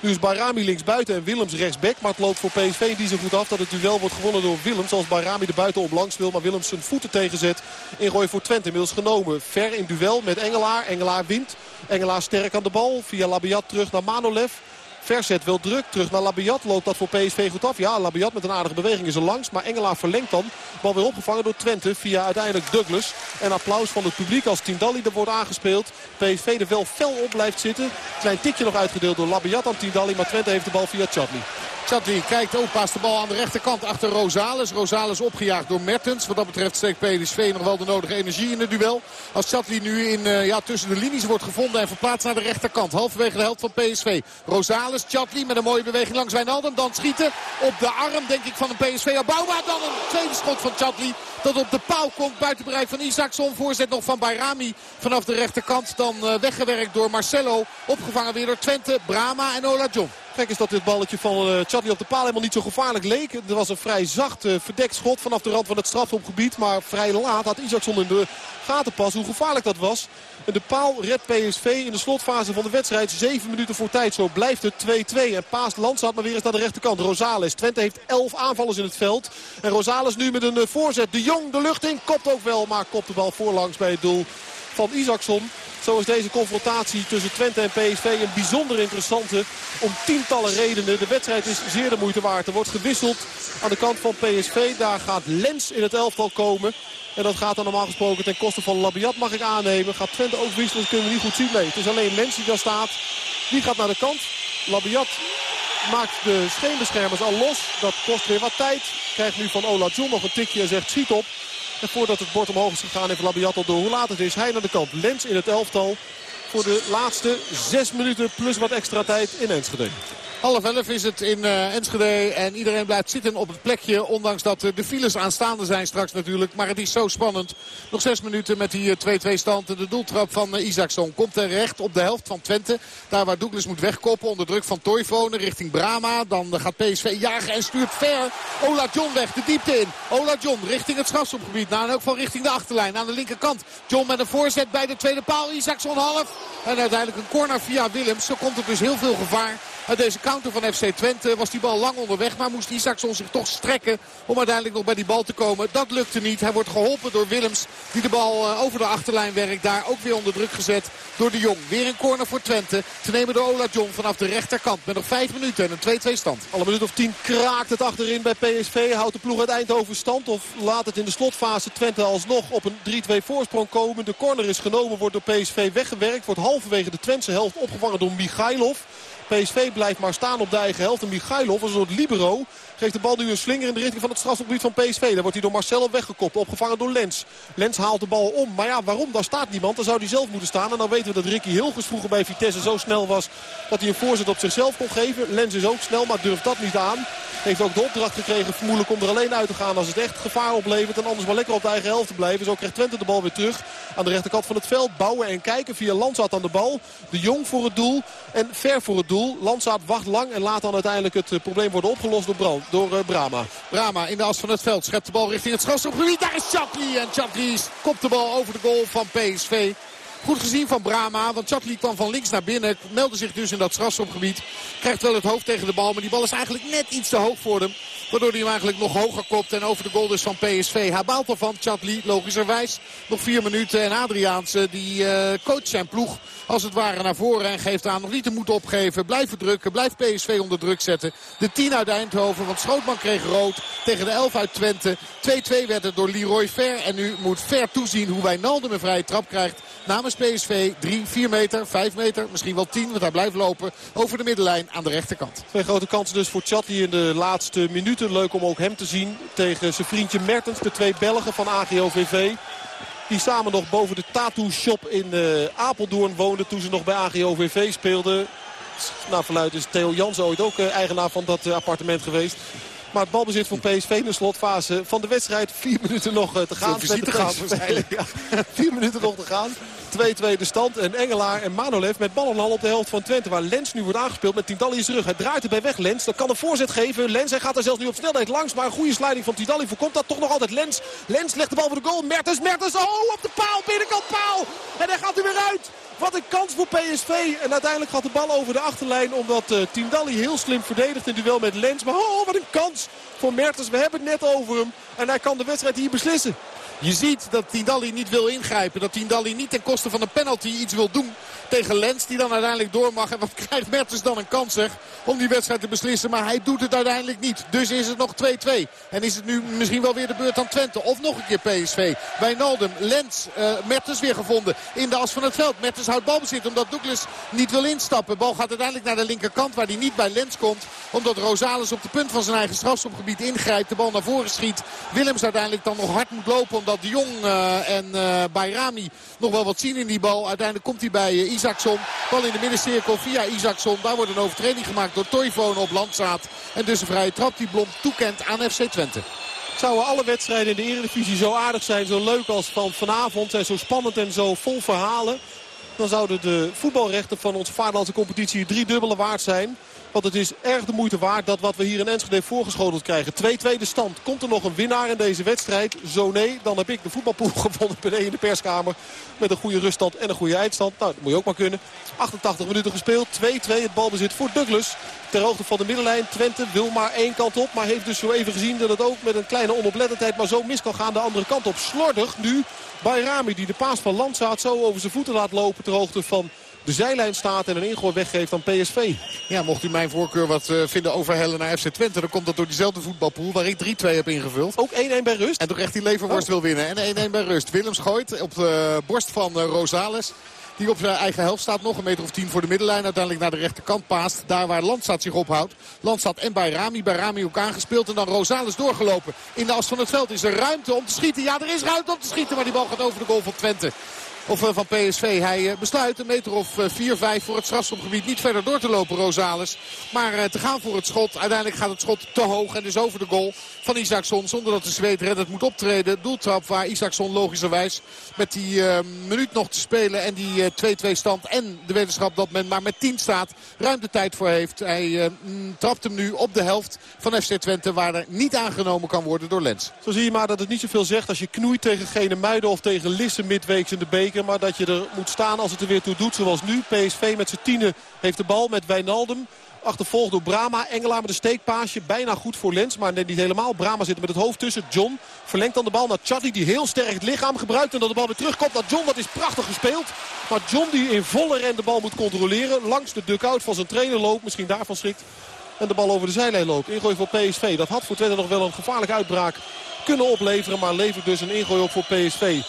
Nu is Bayrami linksbuiten en Willems rechtsback. Maar het loopt voor PSV die zo goed af dat het duel wordt gewonnen door Willems. Als Bayrami de buitenom langs wil. Maar Willems zijn voeten tegenzet. Ingooi voor Twente inmiddels genomen. Ver in duel met Engelaar. Engelaar wint. Engelaar sterk aan de bal. Via Labiat terug naar Manolev. Verzet wil druk. Terug naar Labiat. Loopt dat voor PSV goed af. Ja, Labiat met een aardige beweging is er langs. Maar Engelaar verlengt dan. Bal weer opgevangen door Twente via uiteindelijk Douglas. En applaus van het publiek als Tindalli er wordt aangespeeld. PSV er wel fel op blijft zitten. Klein tikje nog uitgedeeld door Labiat aan Tindalli. Maar Twente heeft de bal via Chadli. Chatli kijkt ook, paast de bal aan de rechterkant achter Rosales. Rosales opgejaagd door Mertens. Wat dat betreft steekt PSV nog wel de nodige energie in het duel. Als Chatli nu in, uh, ja, tussen de linies wordt gevonden en verplaatst naar de rechterkant. Halverwege de helft van PSV. Rosales, Chatli met een mooie beweging langs Wijnaldum. Dan schieten op de arm, denk ik, van een PSV. Bouwma dan een tweede schot van Chatli. Dat op de paal komt buiten bereik van Isaacson. Voorzet nog van Bayrami vanaf de rechterkant. Dan uh, weggewerkt door Marcelo. Opgevangen weer door Twente, Brama en Ola John. Kijk is dat dit balletje van uh, Chadli op de paal helemaal niet zo gevaarlijk leek. Er was een vrij zacht uh, verdekt schot vanaf de rand van het strafhofgebied. Maar vrij laat had Isaacson in de gaten pas hoe gevaarlijk dat was. En de paal redt PSV in de slotfase van de wedstrijd. Zeven minuten voor tijd. Zo blijft het 2-2. En paast Landsaat maar weer eens naar de rechterkant. Rosales. Twente heeft elf aanvallers in het veld. En Rosales nu met een uh, voorzet. De Jong de lucht in. Kopt ook wel. Maar kopt de bal voorlangs bij het doel van Isaacson. Zo is deze confrontatie tussen Twente en PSV een bijzonder interessante. Om tientallen redenen. De wedstrijd is zeer de moeite waard. Er wordt gewisseld aan de kant van PSV. Daar gaat Lens in het elftal komen. En dat gaat dan normaal gesproken ten koste van Labiat mag ik aannemen. Gaat Twente ook wisselen, kunnen we niet goed zien. Nee, het is alleen Lens die daar staat. Die gaat naar de kant. Labiat maakt de scheenbeschermers al los. Dat kost weer wat tijd. Krijgt nu van Ola John nog een tikje en zegt schiet op. En voordat het bord omhoog is gegaan heeft Labiat al door hoe laat het is. Hij naar de kant. Lens in het elftal voor de laatste zes minuten plus wat extra tijd in Enschede. Half elf is het in uh, Enschede en iedereen blijft zitten op het plekje. Ondanks dat de files aanstaande zijn straks natuurlijk. Maar het is zo spannend. Nog zes minuten met die 2-2 stand. De doeltrap van Isaacson komt terecht op de helft van Twente. Daar waar Douglas moet wegkoppen onder druk van Toivonen richting Brama. Dan gaat PSV jagen en stuurt ver Ola John weg de diepte in. Ola John richting het strafschopgebied. Nou, en ook van richting de achterlijn aan de linkerkant. John met een voorzet bij de tweede paal. Isaacson half. En uiteindelijk een corner via Willems. Zo komt er dus heel veel gevaar uit deze counter van FC Twente. Was die bal lang onderweg. Maar moest Isaacson zich toch strekken om uiteindelijk nog bij die bal te komen. Dat lukte niet. Hij wordt geholpen door Willems. Die de bal eh, over de achterlijn werkt. Daar ook weer onder druk gezet door de Jong. Weer een corner voor Twente. Te nemen door Ola John vanaf de rechterkant. Met nog vijf minuten en een 2-2 stand. Alle minuut of tien kraakt het achterin bij PSV. Houdt de ploeg uit Eindhoven stand. Of laat het in de slotfase Twente alsnog op een 3-2 voorsprong komen. De corner is genomen. Wordt door PSV weggewerkt. Wordt halverwege de Twentse helft opgevangen door Michailov. PSV blijft maar staan op de eigen helft. En Michailov, een soort libero, geeft de bal nu een slinger in de richting van het strafgebied van PSV. Daar wordt hij door Marcelo weggekopt, opgevangen door Lens. Lens haalt de bal om. Maar ja, waarom? Daar staat niemand. Dan zou hij zelf moeten staan. En dan weten we dat Ricky Hilgers vroeger bij Vitesse zo snel was dat hij een voorzet op zichzelf kon geven. Lens is ook snel, maar durft dat niet aan. Heeft ook de opdracht gekregen vermoedelijk om er alleen uit te gaan als het echt gevaar oplevert. En anders maar lekker op de eigen helft te blijven. Zo krijgt Twente de bal weer terug aan de rechterkant van het veld. Bouwen en kijken via Landsaat aan de bal. De Jong voor het doel en Ver voor het doel. Landsaat wacht lang en laat dan uiteindelijk het eh, probleem worden opgelost door, Brand, door uh, Brama. Brama in de as van het veld schept de bal richting het strafschopgebied. Daar is Chatli en Chatli kopt de bal over de goal van PSV. Goed gezien van Brama, want Chatli kwam van links naar binnen. Meldde zich dus in dat strafschopgebied. Krijgt wel het hoofd tegen de bal, maar die bal is eigenlijk net iets te hoog voor hem. Waardoor hij hem eigenlijk nog hoger kopt en over de goal dus van PSV. Hij baalt ervan, Chatli, logischerwijs. Nog vier minuten en Adriaanse die uh, coacht zijn ploeg als het ware naar voren. En geeft aan nog niet te moeten opgeven. Blijven drukken, blijft PSV onder druk zetten. De 10 uit Eindhoven, want Schrootman kreeg rood tegen de 11 uit Twente. 2-2 werd het door Leroy Ver. En nu moet Ver toezien hoe Wijnaldum een vrije trap krijgt namens PSV. 3, 4 meter, 5 meter, misschien wel 10. Want hij blijft lopen over de middenlijn aan de rechterkant. Twee grote kansen dus voor Chatli in de laatste minuten. Leuk om ook hem te zien tegen zijn vriendje Mertens. De twee Belgen van AGOVV. Die samen nog boven de tattoo shop in uh, Apeldoorn woonden toen ze nog bij AGOVV speelden. Nou, verluid is Theo Jans ooit ook uh, eigenaar van dat uh, appartement geweest. Maar het balbezit voor PSV in de slotfase van de wedstrijd. Vier minuten nog te gaan. Waarschijnlijk. Ja, <laughs> vier minuten nog te gaan. 2-2 de stand. En Engelaar en Manolev met bal en al op de helft van Twente. Waar Lens nu wordt aangespeeld met Tidali in zijn rug. Hij draait erbij weg Lens. Dat kan een voorzet geven. Lens hij gaat er zelfs nu op snelheid langs. Maar een goede sliding van Tidali voorkomt dat toch nog altijd Lens. Lens legt de bal voor de goal. Mertens, Mertens. Oh, op de paal. Binnenkant paal. En hij gaat er weer uit. Wat een kans voor PSV. En uiteindelijk gaat de bal over de achterlijn. Omdat uh, Tindalli heel slim verdedigt in duel met Lens. Maar oh, wat een kans voor Mertens. We hebben het net over hem. En hij kan de wedstrijd hier beslissen. Je ziet dat Tindalli niet wil ingrijpen. Dat Tindalli niet ten koste van een penalty iets wil doen tegen Lens. Die dan uiteindelijk door mag. En wat <laughs> krijgt Mertens dan een kans zeg, om die wedstrijd te beslissen. Maar hij doet het uiteindelijk niet. Dus is het nog 2-2. En is het nu misschien wel weer de beurt aan Twente. Of nog een keer PSV. Wijnaldum, Lens, uh, Mertens weer gevonden in de as van het veld. Mertens houdt balbezit omdat Douglas niet wil instappen. Bal gaat uiteindelijk naar de linkerkant waar hij niet bij Lens komt. Omdat Rosales op de punt van zijn eigen strafschopgebied ingrijpt. De bal naar voren schiet. Willems uiteindelijk dan nog hard moet lopen omdat de Jong uh, en uh, Bayrami nog wel wat zien in die bal. Uiteindelijk komt hij bij uh, Isaacson. Bal in de middencirkel via Isaacson. Daar wordt een overtreding gemaakt door Toivonen op Landzaat. En dus een vrije trap die Blom toekent aan FC Twente. Zouden alle wedstrijden in de Eredivisie zo aardig zijn, zo leuk als van vanavond en zo spannend en zo vol verhalen. Dan zouden de voetbalrechten van onze vaderlandse competitie drie dubbele waard zijn. Want het is erg de moeite waard dat wat we hier in Enschede voorgeschoteld krijgen. 2-2 de stand. Komt er nog een winnaar in deze wedstrijd? Zo nee, dan heb ik de voetbalpool <laughs> gevonden beneden in de perskamer. Met een goede ruststand en een goede eindstand. Nou, dat moet je ook maar kunnen. 88 minuten gespeeld. 2-2 het balbezit voor Douglas. Ter hoogte van de middenlijn. Twente wil maar één kant op. Maar heeft dus zo even gezien dat het ook met een kleine onoplettendheid maar zo mis kan gaan de andere kant op. Slordig nu bij Rami die de paas van Landzaat zo over zijn voeten laat lopen ter hoogte van de zijlijn staat en een ingooi weggeeft aan PSV. Ja, mocht u mijn voorkeur wat uh, vinden overhellen naar FC Twente... dan komt dat door diezelfde voetbalpool waar ik 3-2 heb ingevuld. Ook 1-1 bij rust. En toch echt die leverworst oh. wil winnen. En 1-1 bij rust. Willems gooit op de borst van uh, Rosales. Die op zijn eigen helft staat nog een meter of tien voor de middenlijn. Uiteindelijk naar de rechterkant paast. Daar waar Landstad zich ophoudt. Landstad en bij Rami. Bij Rami ook aangespeeld. En dan Rosales doorgelopen. In de as van het veld is er ruimte om te schieten. Ja, er is ruimte om te schieten. Maar die bal gaat over de goal van Twente. Of van PSV. Hij besluit een meter of 4, 5 voor het strafschopgebied niet verder door te lopen Rosales. Maar te gaan voor het schot. Uiteindelijk gaat het schot te hoog en dus over de goal van Isaacson. Zonder dat de Zweed het moet optreden. Doeltrap waar Isaacson logischerwijs met die minuut nog te spelen. En die 2-2 stand en de wetenschap dat men maar met 10 staat. Ruimte tijd voor heeft. Hij mm, trapt hem nu op de helft van FC Twente. Waar er niet aangenomen kan worden door Lens. Zo zie je maar dat het niet zoveel zegt als je knoeit tegen Gene Muiden of tegen Lisse midweeks in de beker. Maar dat je er moet staan als het er weer toe doet zoals nu. PSV met zijn tienen heeft de bal met Wijnaldum. Achtervolgd door Brama. Engelaar met een steekpaasje. Bijna goed voor Lens. Maar niet helemaal. Brama zit met het hoofd tussen. John verlengt dan de bal naar Chadli. Die heel sterk het lichaam gebruikt. En dat de bal weer terugkomt naar John. Dat is prachtig gespeeld. Maar John die in volle ren de bal moet controleren. Langs de duck-out van zijn trainer loopt. Misschien daarvan schrikt. En de bal over de zijlijn loopt. Ingooi voor PSV. Dat had voor Twente nog wel een gevaarlijke uitbraak kunnen opleveren. Maar levert dus een ingooi op voor PSV.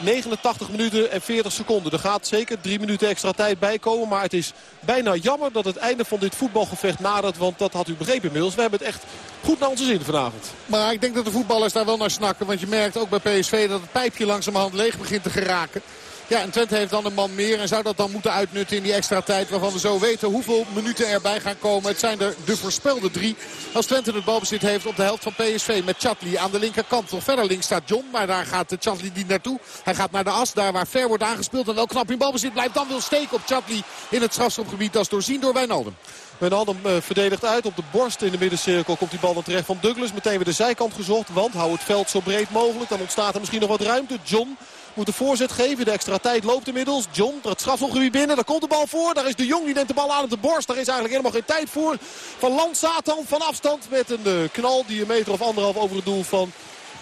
89 minuten en 40 seconden. Er gaat zeker drie minuten extra tijd bij komen. Maar het is bijna jammer dat het einde van dit voetbalgevecht nadert. Want dat had u begrepen inmiddels. We hebben het echt goed naar onze zin vanavond. Maar ik denk dat de voetballers daar wel naar snakken. Want je merkt ook bij PSV dat het pijpje langzamerhand leeg begint te geraken. Ja, en Twente heeft dan een man meer en zou dat dan moeten uitnutten in die extra tijd. Waarvan we zo weten hoeveel minuten erbij gaan komen. Het zijn er de voorspelde drie. Als Twente het balbezit heeft op de helft van PSV met Chatli aan de linkerkant. Nog verder links staat John, maar daar gaat Chatli niet naartoe. Hij gaat naar de as, daar waar ver wordt aangespeeld. En wel knap in balbezit blijft. Dan wil steken op Chatli in het strafschopgebied. Dat is doorzien door Wijnaldum. Wijnaldum uh, verdedigt uit op de borst in de middencirkel. Komt die bal dan terecht van Douglas. Meteen weer de zijkant gezocht. Want hou het veld zo breed mogelijk. Dan ontstaat er misschien nog wat ruimte. John moet de voorzet geven. De extra tijd loopt inmiddels. John, het strafselgebied binnen. Daar komt de bal voor. Daar is de Jong. Die neemt de bal aan op de borst. Daar is eigenlijk helemaal geen tijd voor. Van Land Satan van afstand met een uh, knal die een meter of anderhalf over het doel van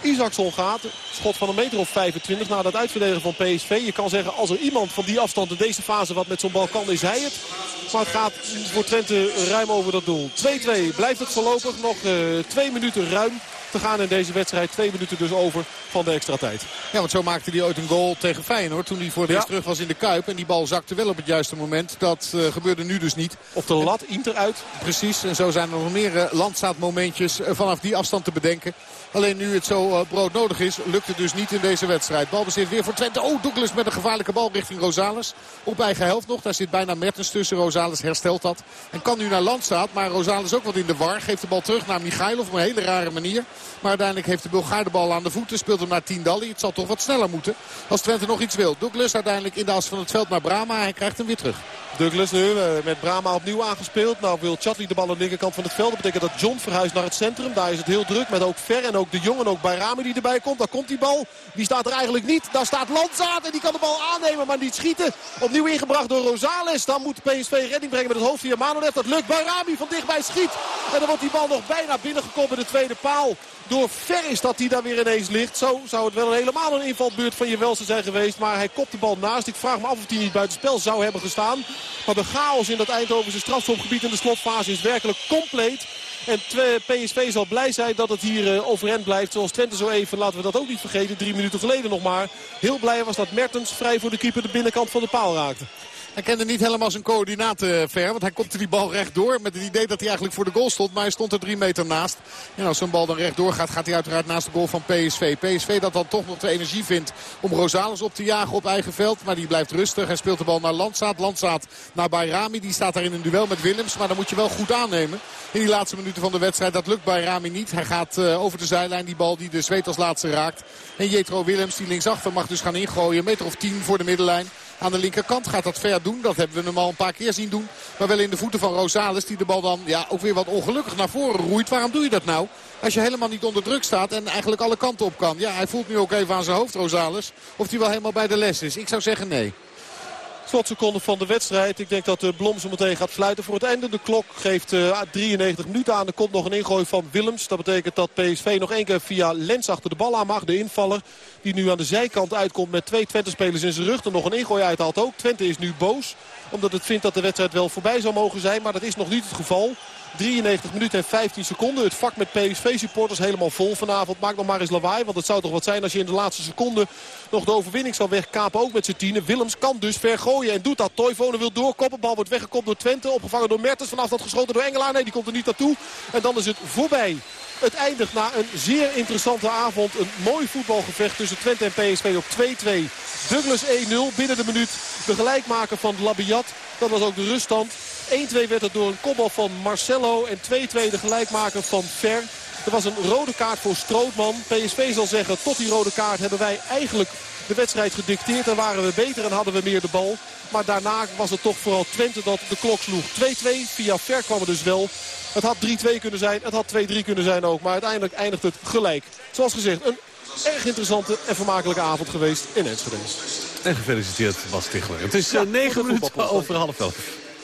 Isaacson gaat. Schot van een meter of 25 na dat uitverdedigen van PSV. Je kan zeggen als er iemand van die afstand in deze fase wat met zo'n bal kan is hij het. Maar het gaat voor Twente ruim over dat doel. 2-2 blijft het voorlopig. Nog uh, twee minuten ruim te gaan in deze wedstrijd. Twee minuten dus over van de extra tijd. Ja, want zo maakte hij ooit een goal tegen Feyenoord. Toen hij voor de ja. terug was in de Kuip. En die bal zakte wel op het juiste moment. Dat uh, gebeurde nu dus niet. Op de lat, Inter uit. Precies. En zo zijn er nog meer uh, landstaatmomentjes uh, vanaf die afstand te bedenken. Alleen nu het zo broodnodig is, lukt het dus niet in deze wedstrijd. Balbezit weer voor Twente. Oh, Douglas met een gevaarlijke bal richting Rosales. Op eigen helft nog. Daar zit bijna Mertens tussen. Rosales herstelt dat. En kan nu naar Landstaat. Maar Rosales ook wat in de war. Geeft de bal terug naar Michailov op een hele rare manier. Maar uiteindelijk heeft de Bulgaar de bal aan de voeten. Speelt hem naar Tindalli. Het zal toch wat sneller moeten. Als Twente nog iets wil. Douglas uiteindelijk in de as van het veld naar Brama. Hij krijgt hem weer terug. Douglas nu uh, met Brama opnieuw aangespeeld. Nou wil Chatli de bal aan de linkerkant van het veld. Dat betekent dat John verhuist naar het centrum. Daar is het heel druk met ook Ver en ook de Jong en ook Bayrami die erbij komt. Daar komt die bal. Die staat er eigenlijk niet. Daar staat Landzaat en die kan de bal aannemen maar niet schieten. Opnieuw ingebracht door Rosales. Dan moet PSV redding brengen met het hoofd via Manolev. Dat lukt. Bayrami van dichtbij schiet. En dan wordt die bal nog bijna binnengekomen in de tweede paal. Door Ver is dat hij daar weer ineens ligt. Zo zou het wel helemaal een invalbeurt van Jewelsen zijn geweest. Maar hij kopt de bal naast. Ik vraag me af of hij niet buitenspel zou hebben gestaan. Maar de chaos in dat Eindhovense strafschopgebied in de slotfase is werkelijk compleet. En PSV zal blij zijn dat het hier uh, overeind blijft. Zoals Twente zo even, laten we dat ook niet vergeten. Drie minuten geleden nog maar. Heel blij was dat Mertens vrij voor de keeper de binnenkant van de paal raakte. Hij kende niet helemaal zijn coördinaten ver. Want hij kopte die bal rechtdoor. Met het idee dat hij eigenlijk voor de goal stond. Maar hij stond er drie meter naast. En als zo'n bal dan rechtdoor gaat, gaat hij uiteraard naast de goal van PSV. PSV dat dan toch nog de energie vindt om Rosales op te jagen op eigen veld. Maar die blijft rustig. Hij speelt de bal naar Landsaat. Landsaat naar Bayrami. Die staat daar in een duel met Willems. Maar dan moet je wel goed aannemen. In die laatste minuten van de wedstrijd. Dat lukt Bayrami niet. Hij gaat uh, over de zijlijn. Die bal die de zweet als laatste raakt. En Jetro Willems die linksachter mag dus gaan ingooien. Een meter of tien voor de middenlijn. Aan de linkerkant gaat dat ver doen. Dat hebben we hem al een paar keer zien doen. Maar wel in de voeten van Rosales. Die de bal dan ja, ook weer wat ongelukkig naar voren roeit. Waarom doe je dat nou? Als je helemaal niet onder druk staat en eigenlijk alle kanten op kan. Ja, hij voelt nu ook even aan zijn hoofd, Rosales. Of hij wel helemaal bij de les is. Ik zou zeggen nee. Slotseconde van de wedstrijd. Ik denk dat de Blom zo meteen gaat fluiten voor het einde. De klok geeft uh, 93 minuten aan. Er komt nog een ingooi van Willems. Dat betekent dat PSV nog één keer via Lens achter de bal aan mag. De invaller die nu aan de zijkant uitkomt met twee Twente-spelers in zijn rug. Er nog een ingooi uithaalt ook. Twente is nu boos. Omdat het vindt dat de wedstrijd wel voorbij zou mogen zijn. Maar dat is nog niet het geval. 93 minuten en 15 seconden. Het vak met PSV-supporters helemaal vol vanavond. Maak nog maar eens lawaai, want het zou toch wat zijn als je in de laatste seconde nog de overwinning zal wegkapen. Ook met zijn tienen. Willems kan dus ver gooien en doet dat. Toivonen wil doorkoppen. Bal wordt weggekopt door Twente. Opgevangen door Mertens. Vanaf dat geschoten door Engelaar. Nee, die komt er niet naartoe. En dan is het voorbij. Het eindigt na een zeer interessante avond. Een mooi voetbalgevecht tussen Twente en PSV op 2-2. Douglas 1-0 binnen de minuut. De gelijkmaker van Labiat. Dat was ook de ruststand. 1-2 werd het door een kopbal van Marcelo. En 2-2 de gelijkmaker van Ver. Er was een rode kaart voor Strootman. PSV zal zeggen, tot die rode kaart hebben wij eigenlijk de wedstrijd gedicteerd. En waren we beter en hadden we meer de bal. Maar daarna was het toch vooral Twente dat de klok sloeg. 2-2, via Ver kwam het dus wel. Het had 3-2 kunnen zijn, het had 2-3 kunnen zijn ook. Maar uiteindelijk eindigt het gelijk. Zoals gezegd, een erg interessante en vermakelijke avond geweest in Enschede. En gefeliciteerd Bas Tichler. Het is ja, 9 minuten over half elf.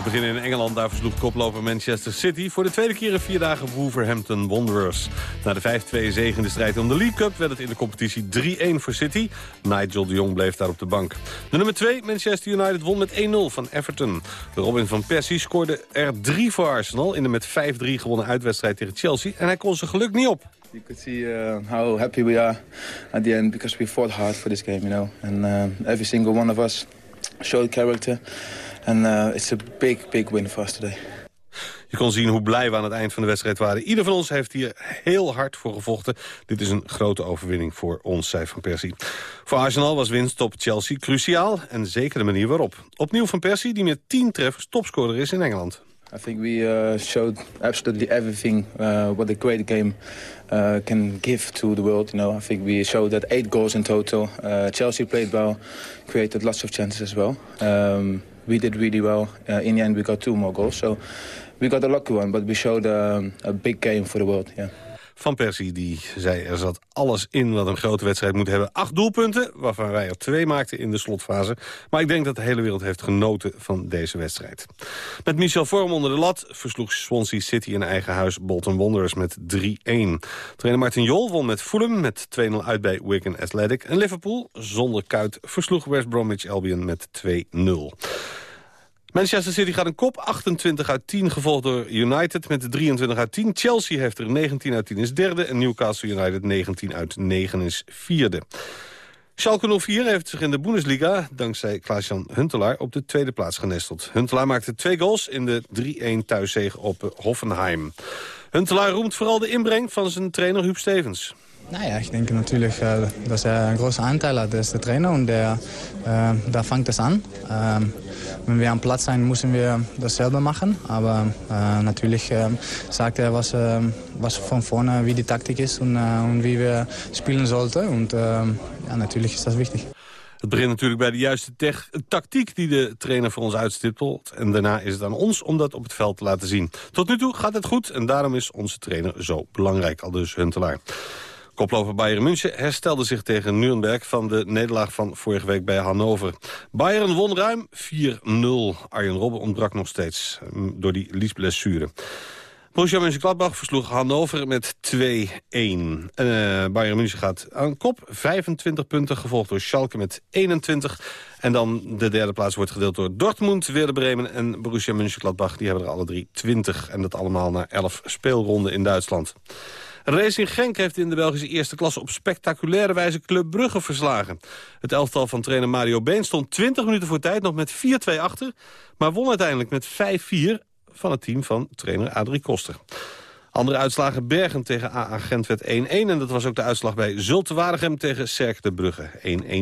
We beginnen in Engeland. Daar versloeg koploper Manchester City... voor de tweede keer in vier dagen Wolverhampton Wanderers. Na de 5-2 zege in de strijd om de League Cup... werd het in de competitie 3-1 voor City. Nigel de Jong bleef daar op de bank. De nummer 2, Manchester United, won met 1-0 van Everton. Robin van Persie scoorde er 3 voor Arsenal... in de met 5-3 gewonnen uitwedstrijd tegen Chelsea. En hij kon zijn geluk niet op. You could see uh, how happy we are at the end because we fought hard for this game, you know. And uh, every single one of us showed character. And uh, it's a big, big win for us today. Je kon zien hoe blij we aan het eind van de wedstrijd waren. Ieder van ons heeft hier heel hard voor gevochten. Dit is een grote overwinning voor ons, zei Van Persie. Voor Arsenal was winst op Chelsea cruciaal en zeker de manier waarop. Opnieuw Van Persie, die met 10 treffers topscorer is in Engeland. I think we uh, showed absolutely everything uh, what a great game uh, can give to the world. You know, I think we showed that eight goals in total. Uh, Chelsea played well, created lots of chances as well. Um, we did really well. Uh, in the end, we got two more goals. So we got a lucky one, but we showed um, a big game for the world. Yeah. Van Persie die zei er zat alles in wat een grote wedstrijd moet hebben. Acht doelpunten, waarvan wij er twee maakten in de slotfase. Maar ik denk dat de hele wereld heeft genoten van deze wedstrijd. Met Michel Vorm onder de lat versloeg Swansea City in eigen huis Bolton Wanderers met 3-1. Trainer Martin Jol won met Fulham met 2-0 uit bij Wigan Athletic. En Liverpool zonder kuit versloeg West Bromwich Albion met 2-0. Manchester City gaat een kop, 28 uit 10, gevolgd door United met 23 uit 10. Chelsea heeft er 19 uit 10 is derde en Newcastle United 19 uit 9 is vierde. Schalke 04 heeft zich in de Bundesliga, dankzij Klaas-Jan Huntelaar, op de tweede plaats genesteld. Huntelaar maakte twee goals in de 3-1 thuiszege op Hoffenheim. Huntelaar roemt vooral de inbreng van zijn trainer Huub Stevens. Nou ja, denke natürlich, äh, dass er einen großen Anteil hat. Er ist der Trainer und der, äh, da fängt es an. Ähm, wenn wir am Platz sein, müssen wir das selber machen. Aber äh, natürlich äh, sagt er, was, äh, was von vorne, wie die und, äh, und wie wir spielen sollten. Und ja, natürlich ist das wichtig. Het begint natuurlijk bij de juiste tactiek die de trainer voor ons uitstippelt. En daarna is het aan ons om dat op het veld te laten zien. Tot nu toe gaat het goed en daarom is onze trainer zo belangrijk, al dus Huntelaar. Koploper Bayern München herstelde zich tegen Nuremberg van de nederlaag van vorige week bij Hannover. Bayern won ruim 4-0. Arjen Robben ontbrak nog steeds mm, door die liesblessure. Borussia Mönchengladbach versloeg Hannover met 2-1. Uh, Bayern München gaat aan kop, 25 punten, gevolgd door Schalke met 21. En dan de derde plaats wordt gedeeld door Dortmund, Werder Bremen en Borussia Mönchengladbach. Die hebben er alle drie 20 en dat allemaal na 11 speelronden in Duitsland. Racing Genk heeft in de Belgische eerste klasse op spectaculaire wijze Club Brugge verslagen. Het elftal van trainer Mario Been stond 20 minuten voor tijd nog met 4-2 achter... maar won uiteindelijk met 5-4 van het team van trainer Adrie Koster. Andere uitslagen Bergen tegen AA Gent werd 1-1. En dat was ook de uitslag bij Zulte Waregem tegen Cerk de Brugge.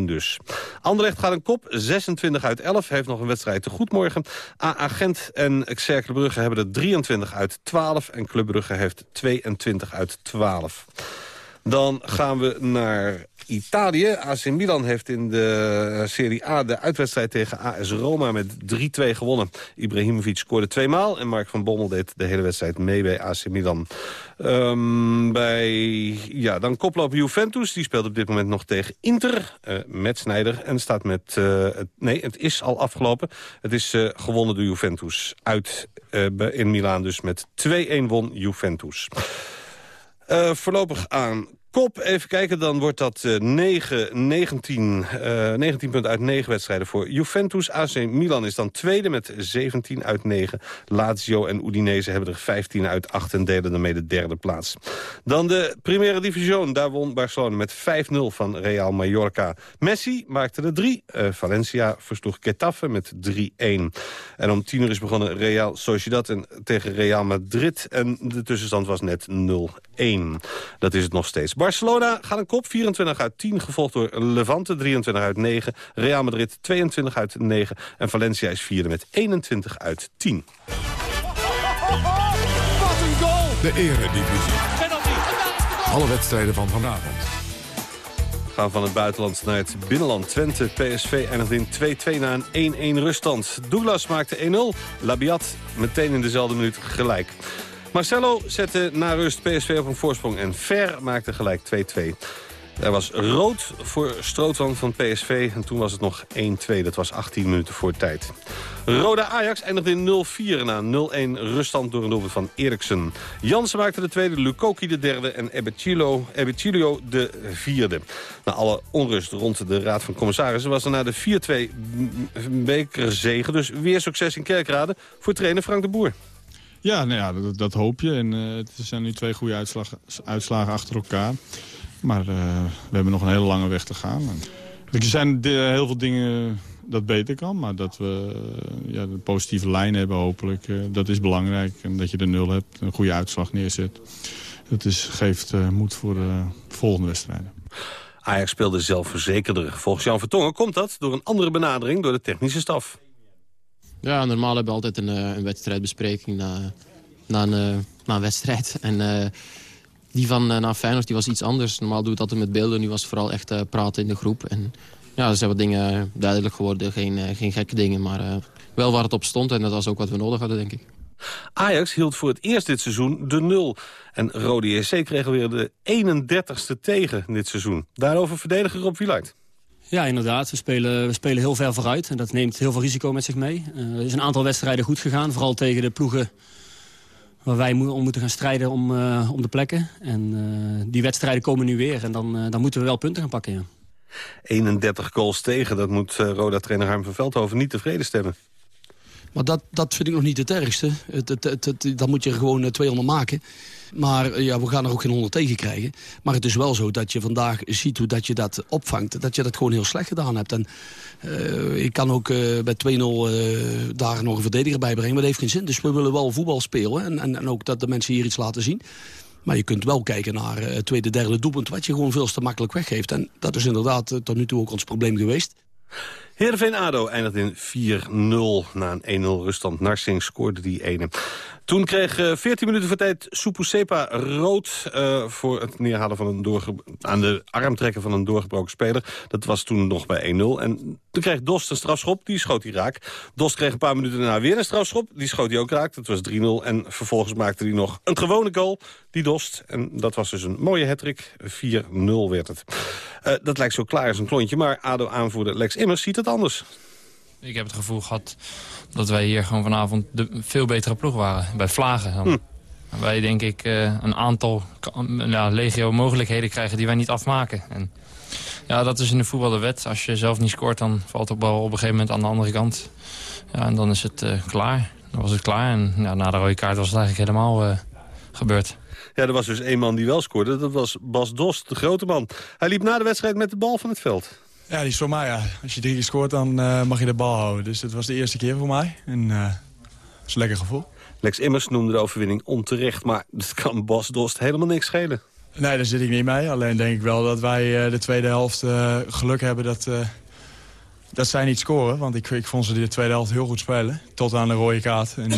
1-1 dus. Anderlecht gaat een kop. 26 uit 11. Heeft nog een wedstrijd te goed morgen. AA Gent en Cerk de Brugge hebben er 23 uit 12. En Club Brugge heeft 22 uit 12. Dan gaan we naar Italië. AC Milan heeft in de Serie A de uitwedstrijd tegen AS Roma met 3-2 gewonnen. Ibrahimovic scoorde twee maal en Mark van Bommel deed de hele wedstrijd mee bij AC Milan. Um, bij, ja, dan koploper Juventus, die speelt op dit moment nog tegen Inter uh, met Snijder. En staat met, het, nee, het is al afgelopen. Het is gewonnen door Juventus uit in Milaan, dus met 2-1 won Juventus. voorlopig aan kop, even kijken, dan wordt dat uh, 9, 19, uh, 19 punten uit 9 wedstrijden voor Juventus. AC Milan is dan tweede met 17 uit 9. Lazio en Udinese hebben er 15 uit 8 en delen daarmee de derde plaats. Dan de Primera Division, daar won Barcelona met 5-0 van Real Mallorca. Messi maakte er 3, uh, Valencia versloeg Getafe met 3-1. En om 10 uur is begonnen Real Sociedad en, tegen Real Madrid en de tussenstand was net 0-1. Dat is het nog steeds. Barcelona gaat een kop, 24 uit 10, gevolgd door Levante, 23 uit 9. Real Madrid, 22 uit 9. En Valencia is vierde met 21 uit 10. Wat een goal! De eredivisie. Alle wedstrijden van vanavond. We gaan van het buitenland naar het binnenland. Twente, PSV eindigt in 2-2 na een 1-1 ruststand. Douglas maakte 1-0. Labiat meteen in dezelfde minuut gelijk. Marcelo zette na rust PSV op een voorsprong en Ver maakte gelijk 2-2. Er was rood voor Strootman van PSV en toen was het nog 1-2. Dat was 18 minuten voor tijd. Roda Ajax eindigde in 0-4 na 0-1 ruststand door een doelpunt van Eriksen. Jansen maakte de tweede, Lukoki de derde en Ebicilio de vierde. Na alle onrust rond de Raad van Commissarissen was er na de 4-2 bekerzegen. Dus weer succes in Kerkrade voor trainer Frank de Boer. Ja, nou ja dat, dat hoop je. En uh, het zijn nu twee goede uitslag, uitslagen achter elkaar. Maar uh, we hebben nog een hele lange weg te gaan. En er zijn heel veel dingen dat beter kan. Maar dat we uh, ja, de positieve lijn hebben hopelijk, dat is belangrijk. En dat je de nul hebt, een goede uitslag neerzet. Dat is, geeft moed voor de volgende wedstrijden. Ajax speelde zelfverzekerder. Volgens Jan Vertongen komt dat door een andere benadering door de technische staf. Ja, normaal hebben we altijd een, een wedstrijdbespreking na, na, een, na een wedstrijd. <laughs> En uh, die van na Feyenoord die was iets anders. Normaal doe ik dat met beelden. Nu was het vooral echt praten in de groep. En ja, er zijn wat dingen duidelijk geworden. Geen, geen gekke dingen, maar wel waar het op stond. En dat was ook wat we nodig hadden, denk ik. Ajax hield voor het eerst dit seizoen de nul. En Rode JC kregen weer de 31ste tegen dit seizoen. Daarover verdediger Rob Wieluid. Ja, inderdaad. We spelen, we spelen heel ver vooruit. En dat neemt heel veel risico met zich mee. Uh, er is een aantal wedstrijden goed gegaan. Vooral tegen de ploegen waar wij om moeten gaan strijden om, uh, om de plekken. En uh, die wedstrijden komen nu weer. En dan, dan moeten we wel punten gaan pakken, ja. 31 goals tegen, dat moet Roda-trainer Harm van Veldhoven niet tevreden stemmen. Maar dat, dat vind ik nog niet het ergste. Het, het, dan moet je gewoon 200 maken. Maar ja, we gaan er ook geen 100 tegen krijgen. Maar het is wel zo dat je vandaag ziet hoe dat je dat opvangt. Dat je dat gewoon heel slecht gedaan hebt. En uh, ik kan ook uh, bij 2-0 uh, daar nog een verdediger bij brengen. Maar dat heeft geen zin. Dus we willen wel voetbal spelen. En, en, en ook dat de mensen hier iets laten zien. Maar je kunt wel kijken naar tweede, derde doelpunt... wat je gewoon veel te makkelijk weggeeft. En dat is inderdaad tot nu toe ook ons probleem geweest. Heerenveen-ADO eindigt in 4-0 na een 1-0 ruststand. Narsing scoorde die ene. Toen kreeg uh, 14 minuten voor tijd Supusepa rood... Uh, voor het neerhalen van een aan de arm trekken van een doorgebroken speler. Dat was toen nog bij 1-0. En toen kreeg Dost een strafschop, die schoot hij raak. Dost kreeg een paar minuten daarna weer een strafschop. Die schoot hij ook raak, dat was 3-0. En vervolgens maakte hij nog een gewone goal, die Dost. En dat was dus een mooie hattrick. 4-0 werd het. Uh, dat lijkt zo klaar als een klontje, maar ADO-aanvoerder Lex Immers ziet het anders. Ik heb het gevoel gehad dat wij hier gewoon vanavond de veel betere ploeg waren. Bij Vlagen dan. Hm. Wij denk ik uh, een aantal ja, legio mogelijkheden krijgen die wij niet afmaken. En ja, dat is in de voetbal de wet. Als je zelf niet scoort, dan valt het bal op een gegeven moment aan de andere kant. Ja, en dan is het uh, klaar. Dan was het klaar. En ja, na de rode kaart was het eigenlijk helemaal uh, gebeurd. Ja, er was dus één man die wel scoorde. Dat was Bas Dost, de grote man. Hij liep na de wedstrijd met de bal van het veld. Ja, die is voor mij, ja. Als je drie keer scoort, dan uh, mag je de bal houden. Dus dat was de eerste keer voor mij. En uh, dat is een lekker gevoel. Lex Immers noemde de overwinning onterecht. Maar dat kan Bas Dost helemaal niks schelen. Nee, daar zit ik niet mee. Alleen denk ik wel dat wij uh, de tweede helft geluk hebben dat, dat zij niet scoren. Want ik, ik vond ze de tweede helft heel goed spelen. Tot aan de rode kaart. En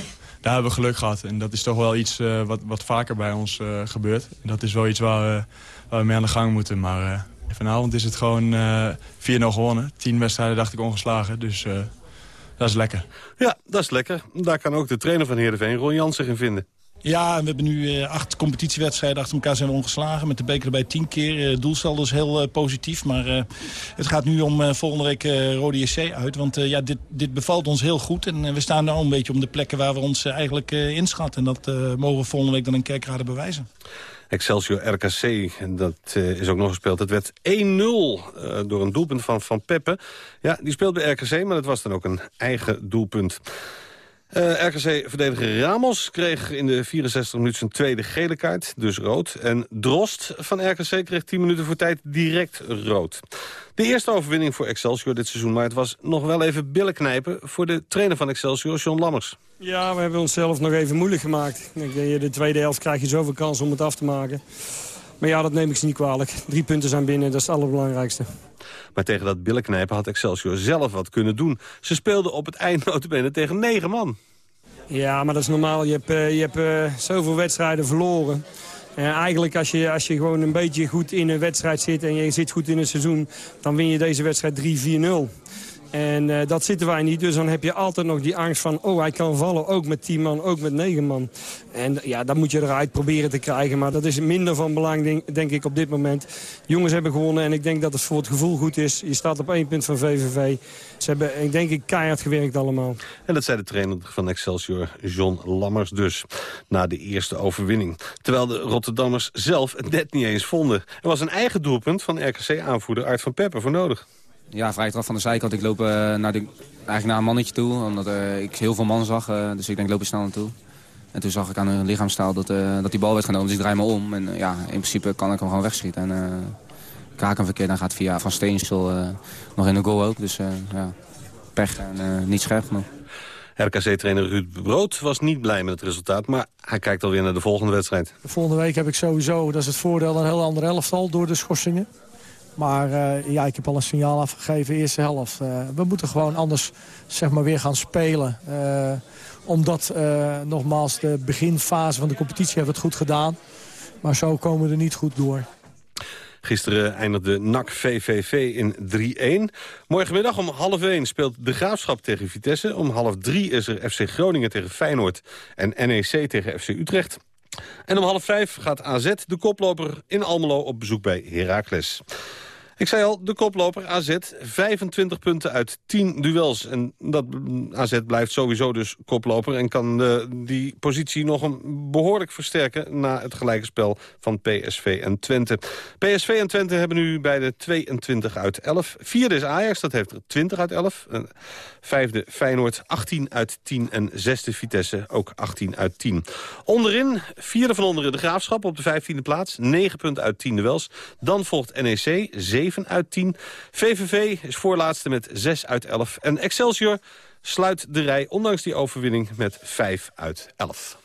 <laughs> daar hebben we geluk gehad. En dat is toch wel iets wat, wat vaker bij ons gebeurt. En dat is wel iets waar waar we mee aan de gang moeten. Maar Vanavond is het gewoon uh, eh, 4-0 gewonnen. Tien wedstrijden dacht ik ongeslagen, dus uh, dat is lekker. Ja, dat is lekker. Daar kan ook de trainer van Heerenveen, Ron Jans, zich in vinden. Ja, we hebben nu uh, acht competitiewedstrijden achter elkaar zijn we ongeslagen. Met de beker erbij tien keer. Het doelsaldo is heel positief. Maar het gaat nu om volgende week Rode JC uit. Want ja, dit, dit bevalt ons heel goed. En we staan nu een beetje om de plekken waar we ons eigenlijk inschatten. En dat mogen we volgende week dan in Kerkrade bewijzen. Excelsior RKC, dat uh, is ook nog gespeeld. Het werd 1-0 uh, door een doelpunt van Van Peppe. Ja, die speelt bij RKC, maar dat was dan ook een eigen doelpunt. Uh, RKC-verdediger Ramos kreeg in de 64 minuten zijn tweede gele kaart, dus rood. En Drost van RKC kreeg 10 minuten voor tijd direct rood. De eerste overwinning voor Excelsior dit seizoen, maar het was nog wel even billen knijpen voor de trainer van Excelsior, John Lammers. Ja, we hebben onszelf nog even moeilijk gemaakt. Ik de tweede helft krijg je zoveel kans om het af te maken. Maar ja, dat neem ik ze niet kwalijk. Drie punten zijn binnen, dat is het allerbelangrijkste. Maar tegen dat billenknijpen had Excelsior zelf wat kunnen doen. Ze speelden op het eind tegen negen man. Ja, maar dat is normaal. Je hebt, uh, je hebt uh, zoveel wedstrijden verloren. En eigenlijk als je, als je gewoon een beetje goed in een wedstrijd zit... en je zit goed in een seizoen... dan win je deze wedstrijd 3-4-0. En uh, dat zitten wij niet. Dus dan heb je altijd nog die angst van... oh, hij kan vallen, ook met 10 man, ook met 9 man. En ja, dat moet je eruit proberen te krijgen. Maar dat is minder van belang, denk, denk, ik, op dit moment. Jongens hebben gewonnen en ik denk dat het voor het gevoel goed is. Je staat op één punt van VVV. Ze hebben, ik denk ik, keihard gewerkt allemaal. En dat zei de trainer van Excelsior, John Lammers dus. Na de eerste overwinning. Terwijl de Rotterdammers zelf het net niet eens vonden. Er was een eigen doelpunt van RKC-aanvoerder Art van Pepper voor nodig ja, vrij trap van de zijkant. Ik loop uh, naar, de, eigenlijk naar een mannetje toe, omdat uh, ik heel veel man zag. Uh, dus ik denk, loop er snel naartoe. En toen zag ik aan hun lichaamstaal dat, dat die bal werd genomen. Dus ik draai me om. En ja, in principe kan ik hem gewoon wegschieten. En ik raak hem verkeerd, dan gaat via Van Steensel nog in de goal ook. Dus ja, pech en niet scherp genoeg. RKC-trainer Ruud Brood was niet blij met het resultaat... maar hij kijkt alweer naar de volgende wedstrijd. De volgende week heb ik sowieso, dat is het voordeel, een heel ander elftal door de schorsingen. Maar uh, ja, ik heb al een signaal afgegeven, eerste helft. Uh, we moeten gewoon anders zeg maar, weer gaan spelen. Uh, omdat, nogmaals, de beginfase van de competitie hebben we het goed gedaan. Maar zo komen we er niet goed door. Gisteren eindigde NAC VVV in 3-1. Morgenmiddag om half 1 speelt de Graafschap tegen Vitesse. Om half 3 is er FC Groningen tegen Feyenoord en NEC tegen FC Utrecht. En om half 5 gaat AZ, de koploper in Almelo, op bezoek bij Heracles. Ik zei al, de koploper AZ, 25 punten uit 10 duels. En dat AZ blijft sowieso dus koploper... en kan de, die positie nog een behoorlijk versterken... na het gelijke spel van PSV en Twente. PSV en Twente hebben nu bij de 22 uit 11. Vierde is Ajax, dat heeft er 20 uit 11. Vijfde Feyenoord, 18 uit 10. En zesde Vitesse, ook 18 uit 10. Onderin, vierde van onderen de Graafschap op de 15e plaats. 9 punten uit 10 duels. Dan volgt NEC, 7 7 uit 10. VVV is voorlaatste met 6 uit 11. En Excelsior sluit de rij, ondanks die overwinning, met 5 uit 11.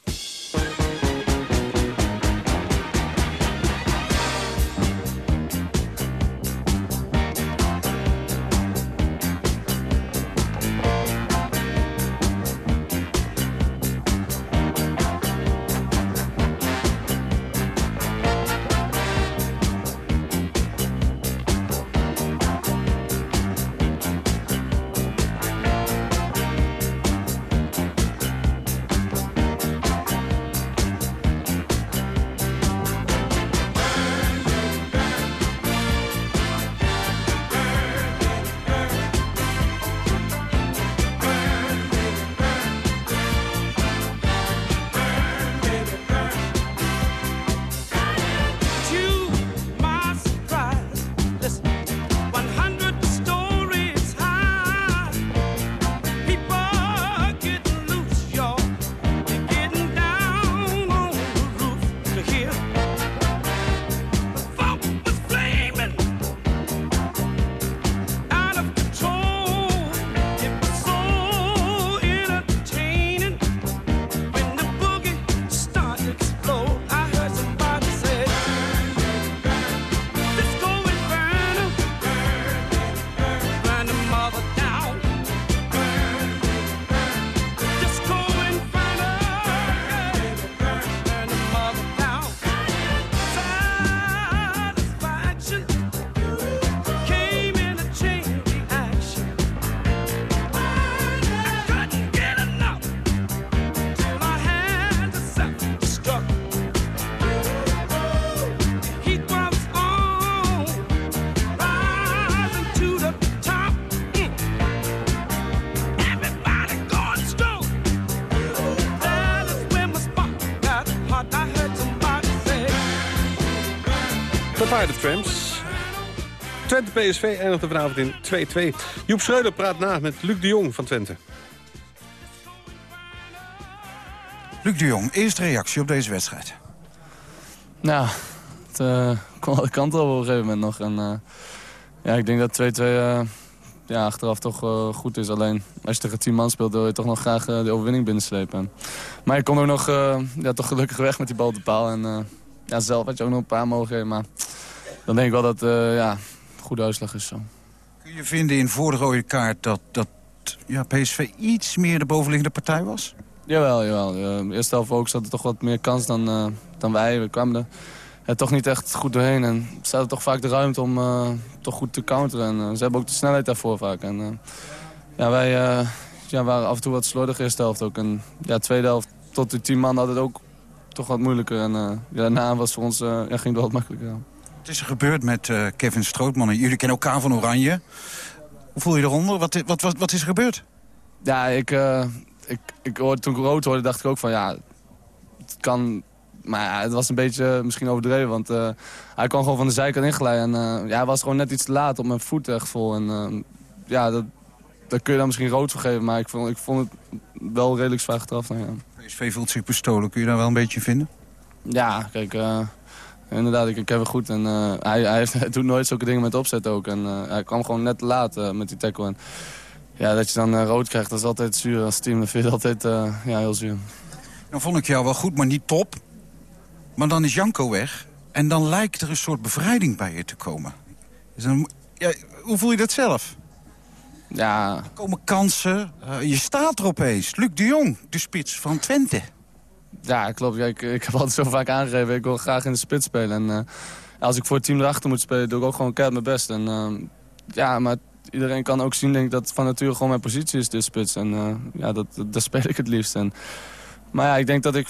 PSV eindigde vanavond in 2-2. Joep Schreuder praat na met Luc de Jong van Twente. Luc de Jong, eerste reactie op deze wedstrijd. Nou, het uh, kwam alle kanten op op een gegeven moment nog. En, uh, ja, ik denk dat 2-2 uh, ja, achteraf toch uh, goed is. Alleen als je tegen 10 man speelt wil je toch nog graag de overwinning binnenslepen. Maar ik kon ook nog ja, toch gelukkig weg met die bal op de paal. En ja, zelf had je ook nog een paar mogelijkheden. Maar dan denk ik wel dat ja, goede uitslag is zo. Kun je vinden in voor de rode kaart dat, dat ja, PSV iets meer de bovenliggende partij was? Jawel, jawel. Uh, eerste helft ook zat er toch wat meer kans dan, uh, dan wij. We kwamen er ja, toch niet echt goed doorheen. En ze hadden toch vaak de ruimte om uh, toch goed te counteren. En ze hebben ook de snelheid daarvoor vaak. En ja, wij ja, waren af en toe wat slordig eerste helft ook. En ja, tweede helft tot die tien man had het ook toch wat moeilijker. En ja, daarna was voor ons, ja, ging het wel wat makkelijker. Wat is er gebeurd met Kevin Strootman? Jullie kennen elkaar van Oranje. Hoe voel je eronder? Wat, wat, wat, wat is er gebeurd? Ja, ik ik, ik hoorde, toen ik rood hoorde, dacht ik ook van ja, het kan... Maar ja, het was een beetje misschien overdreven, want uh, hij kwam gewoon van de zijkant inglijden. En ja, hij was gewoon net iets te laat op mijn voet echt vol. En ja, dat, daar kun je dan misschien rood voor geven, maar ik vond, ik vond het wel redelijk zwaar getraft. ja. PSV voelt zich bestolen, kun je daar wel een beetje vinden? Ja, kijk, inderdaad, ik, ik heb het goed. En hij, hij, heeft, <laughs> hij doet nooit zulke dingen met opzet ook. En hij kwam gewoon net te laat met die tackle. En, ja, dat je dan rood krijgt, dat is altijd zuur als team. Dat vind je altijd ja, heel zuur. Dan vond ik jou wel goed, maar niet top. Maar dan is Janko weg. En dan lijkt er een soort bevrijding bij je te komen. Dus dan, ja, hoe voel je dat zelf? Ja. Er komen kansen. Je staat er opeens. Luc de Jong, de spits van Twente. Ja, klopt. Ja, ik, ik heb altijd zo vaak aangegeven. Ik wil graag in de spits spelen. En als ik voor het team erachter moet spelen, doe ik ook gewoon keihard mijn best. En ja, maar iedereen kan ook zien denk ik, dat van nature gewoon mijn positie is, de spits. En uh, ja, dat, dat, speel ik het liefst. En, maar ja, ik denk dat ik...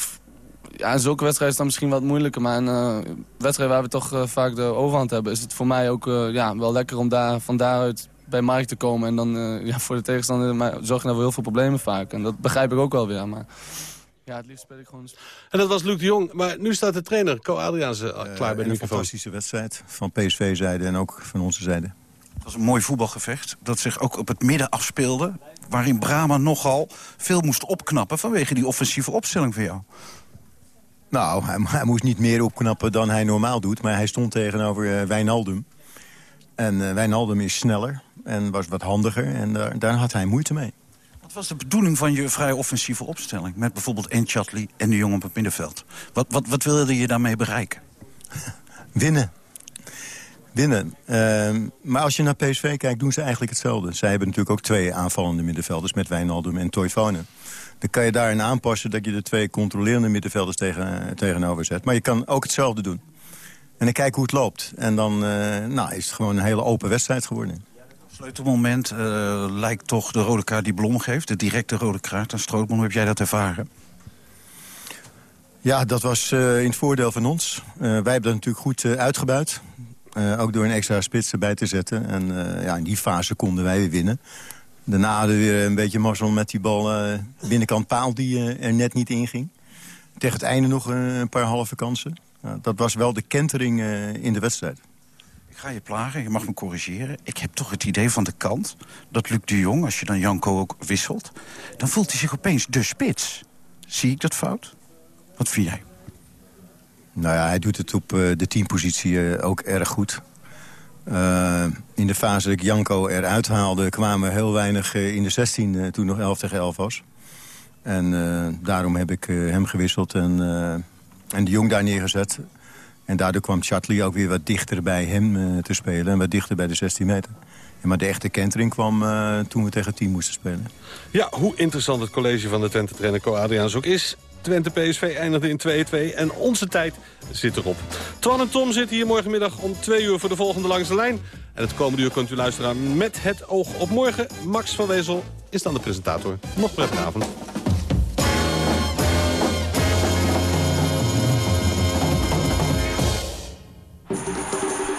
Ja, in zulke wedstrijden is dan misschien wat moeilijker. Maar in uh, wedstrijden waar we toch vaak de overhand hebben... is het voor mij ook ja, wel lekker om daar, van daaruit bij Mark te komen. En dan ja, voor de tegenstander zorg je nou wel heel veel problemen vaak. En dat begrijp ik ook wel weer. Maar ja, het liefst speel ik gewoon... En dat was Luc de Jong. Maar nu staat de trainer, Co Adriaanse, klaar bij de Een fantastische wedstrijd van PSV-zijde en ook van onze zijde. Het was een mooi voetbalgevecht dat zich ook op het midden afspeelde... waarin Brahma nogal veel moest opknappen vanwege die offensieve opstelling van jou. Nou, hij, <laughs> hij, moest niet meer opknappen dan hij normaal doet. Maar hij stond tegenover uh, Wijnaldum. En uh, Wijnaldum is sneller en was wat handiger. En daar, daar had hij moeite mee. Was de bedoeling van je vrij offensieve opstelling? Met bijvoorbeeld Enchatli en de jongen op het middenveld. Wat, wat, wat wilde je daarmee bereiken? <laughs> Winnen winnen. Uh, maar als je naar PSV kijkt, doen ze eigenlijk hetzelfde. Zij hebben natuurlijk ook twee aanvallende middenvelders... met Wijnaldum en Toivonen. Dan kan je daarin aanpassen dat je de twee controlerende middenvelders tegen, tegenover zet. Maar je kan ook hetzelfde doen. En dan kijken hoe het loopt. En dan uh, nou, is het gewoon een hele open wedstrijd geworden. Sleutelmoment uh, lijkt toch de rode kaart die Blom geeft. De directe rode kaart aan Strootman. Heb jij dat ervaren? Ja, dat was uh, in het voordeel van ons. wij hebben dat natuurlijk goed uitgebuit. Ook door een extra spits erbij te zetten. En ja, in die fase konden wij weer winnen. Daarna hadden we weer een beetje mazzel met die bal binnenkant paal die er net niet inging. Tegen het einde nog een paar halve kansen. dat was wel de kentering in de wedstrijd. Ga je plagen, je mag me corrigeren. Ik heb toch het idee van de kant dat Luc de Jong, als je dan Janko ook wisselt... dan voelt hij zich opeens de spits. Zie ik dat fout? Wat vind jij? Nou ja, hij doet het op uh, de teampositie uh, ook erg goed. Uh, in de fase dat ik Janko eruit haalde... kwamen heel weinig in de 16 toen nog 11 tegen 11 was. En daarom heb ik hem gewisseld en, en de Jong daar neergezet. En daardoor kwam Chatley ook weer wat dichter bij hem te spelen... en wat dichter bij de 16 meter. Maar de echte kentering kwam toen we tegen het team moesten spelen. Ja, hoe interessant het college van de Twente-trainer Co Adriaans ook is... Twente PSV eindigde in 2-2 en onze tijd zit erop. Twan en Tom zitten hier morgenmiddag om 2 uur voor de volgende langs de lijn. En het komende uur kunt u luisteren met het oog op morgen. Max van Wezel is dan de presentator. Nog prettige avond.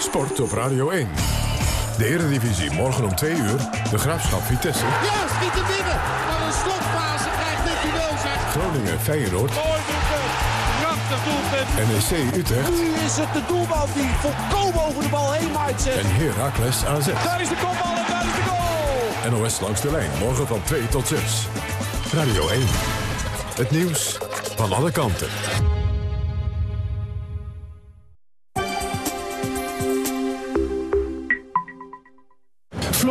Sport op Radio 1. De Eredivisie morgen om 2 uur. De Graafschap Vitesse. Ja, er binnen. Maar een slotfase krijgt dit duel zeg. Groningen Feyenoord. Mooi doelpunt. Prachtig doelpunt. NEC Utrecht. Nu is het de doelman die volkomen over de bal heen maait. Zeg. En Heracles AZ. Daar is de kopbal en daar is de goal. NOS langs de lijn. Morgen van 2 tot 6. Radio 1. Het nieuws van alle kanten.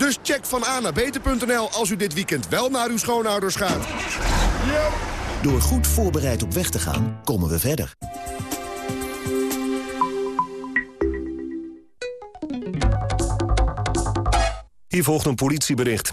Dus check van A naar beter.nl als u dit weekend wel naar uw schoonouders gaat. Door goed voorbereid op weg te gaan, komen we verder. Hier volgt een politiebericht.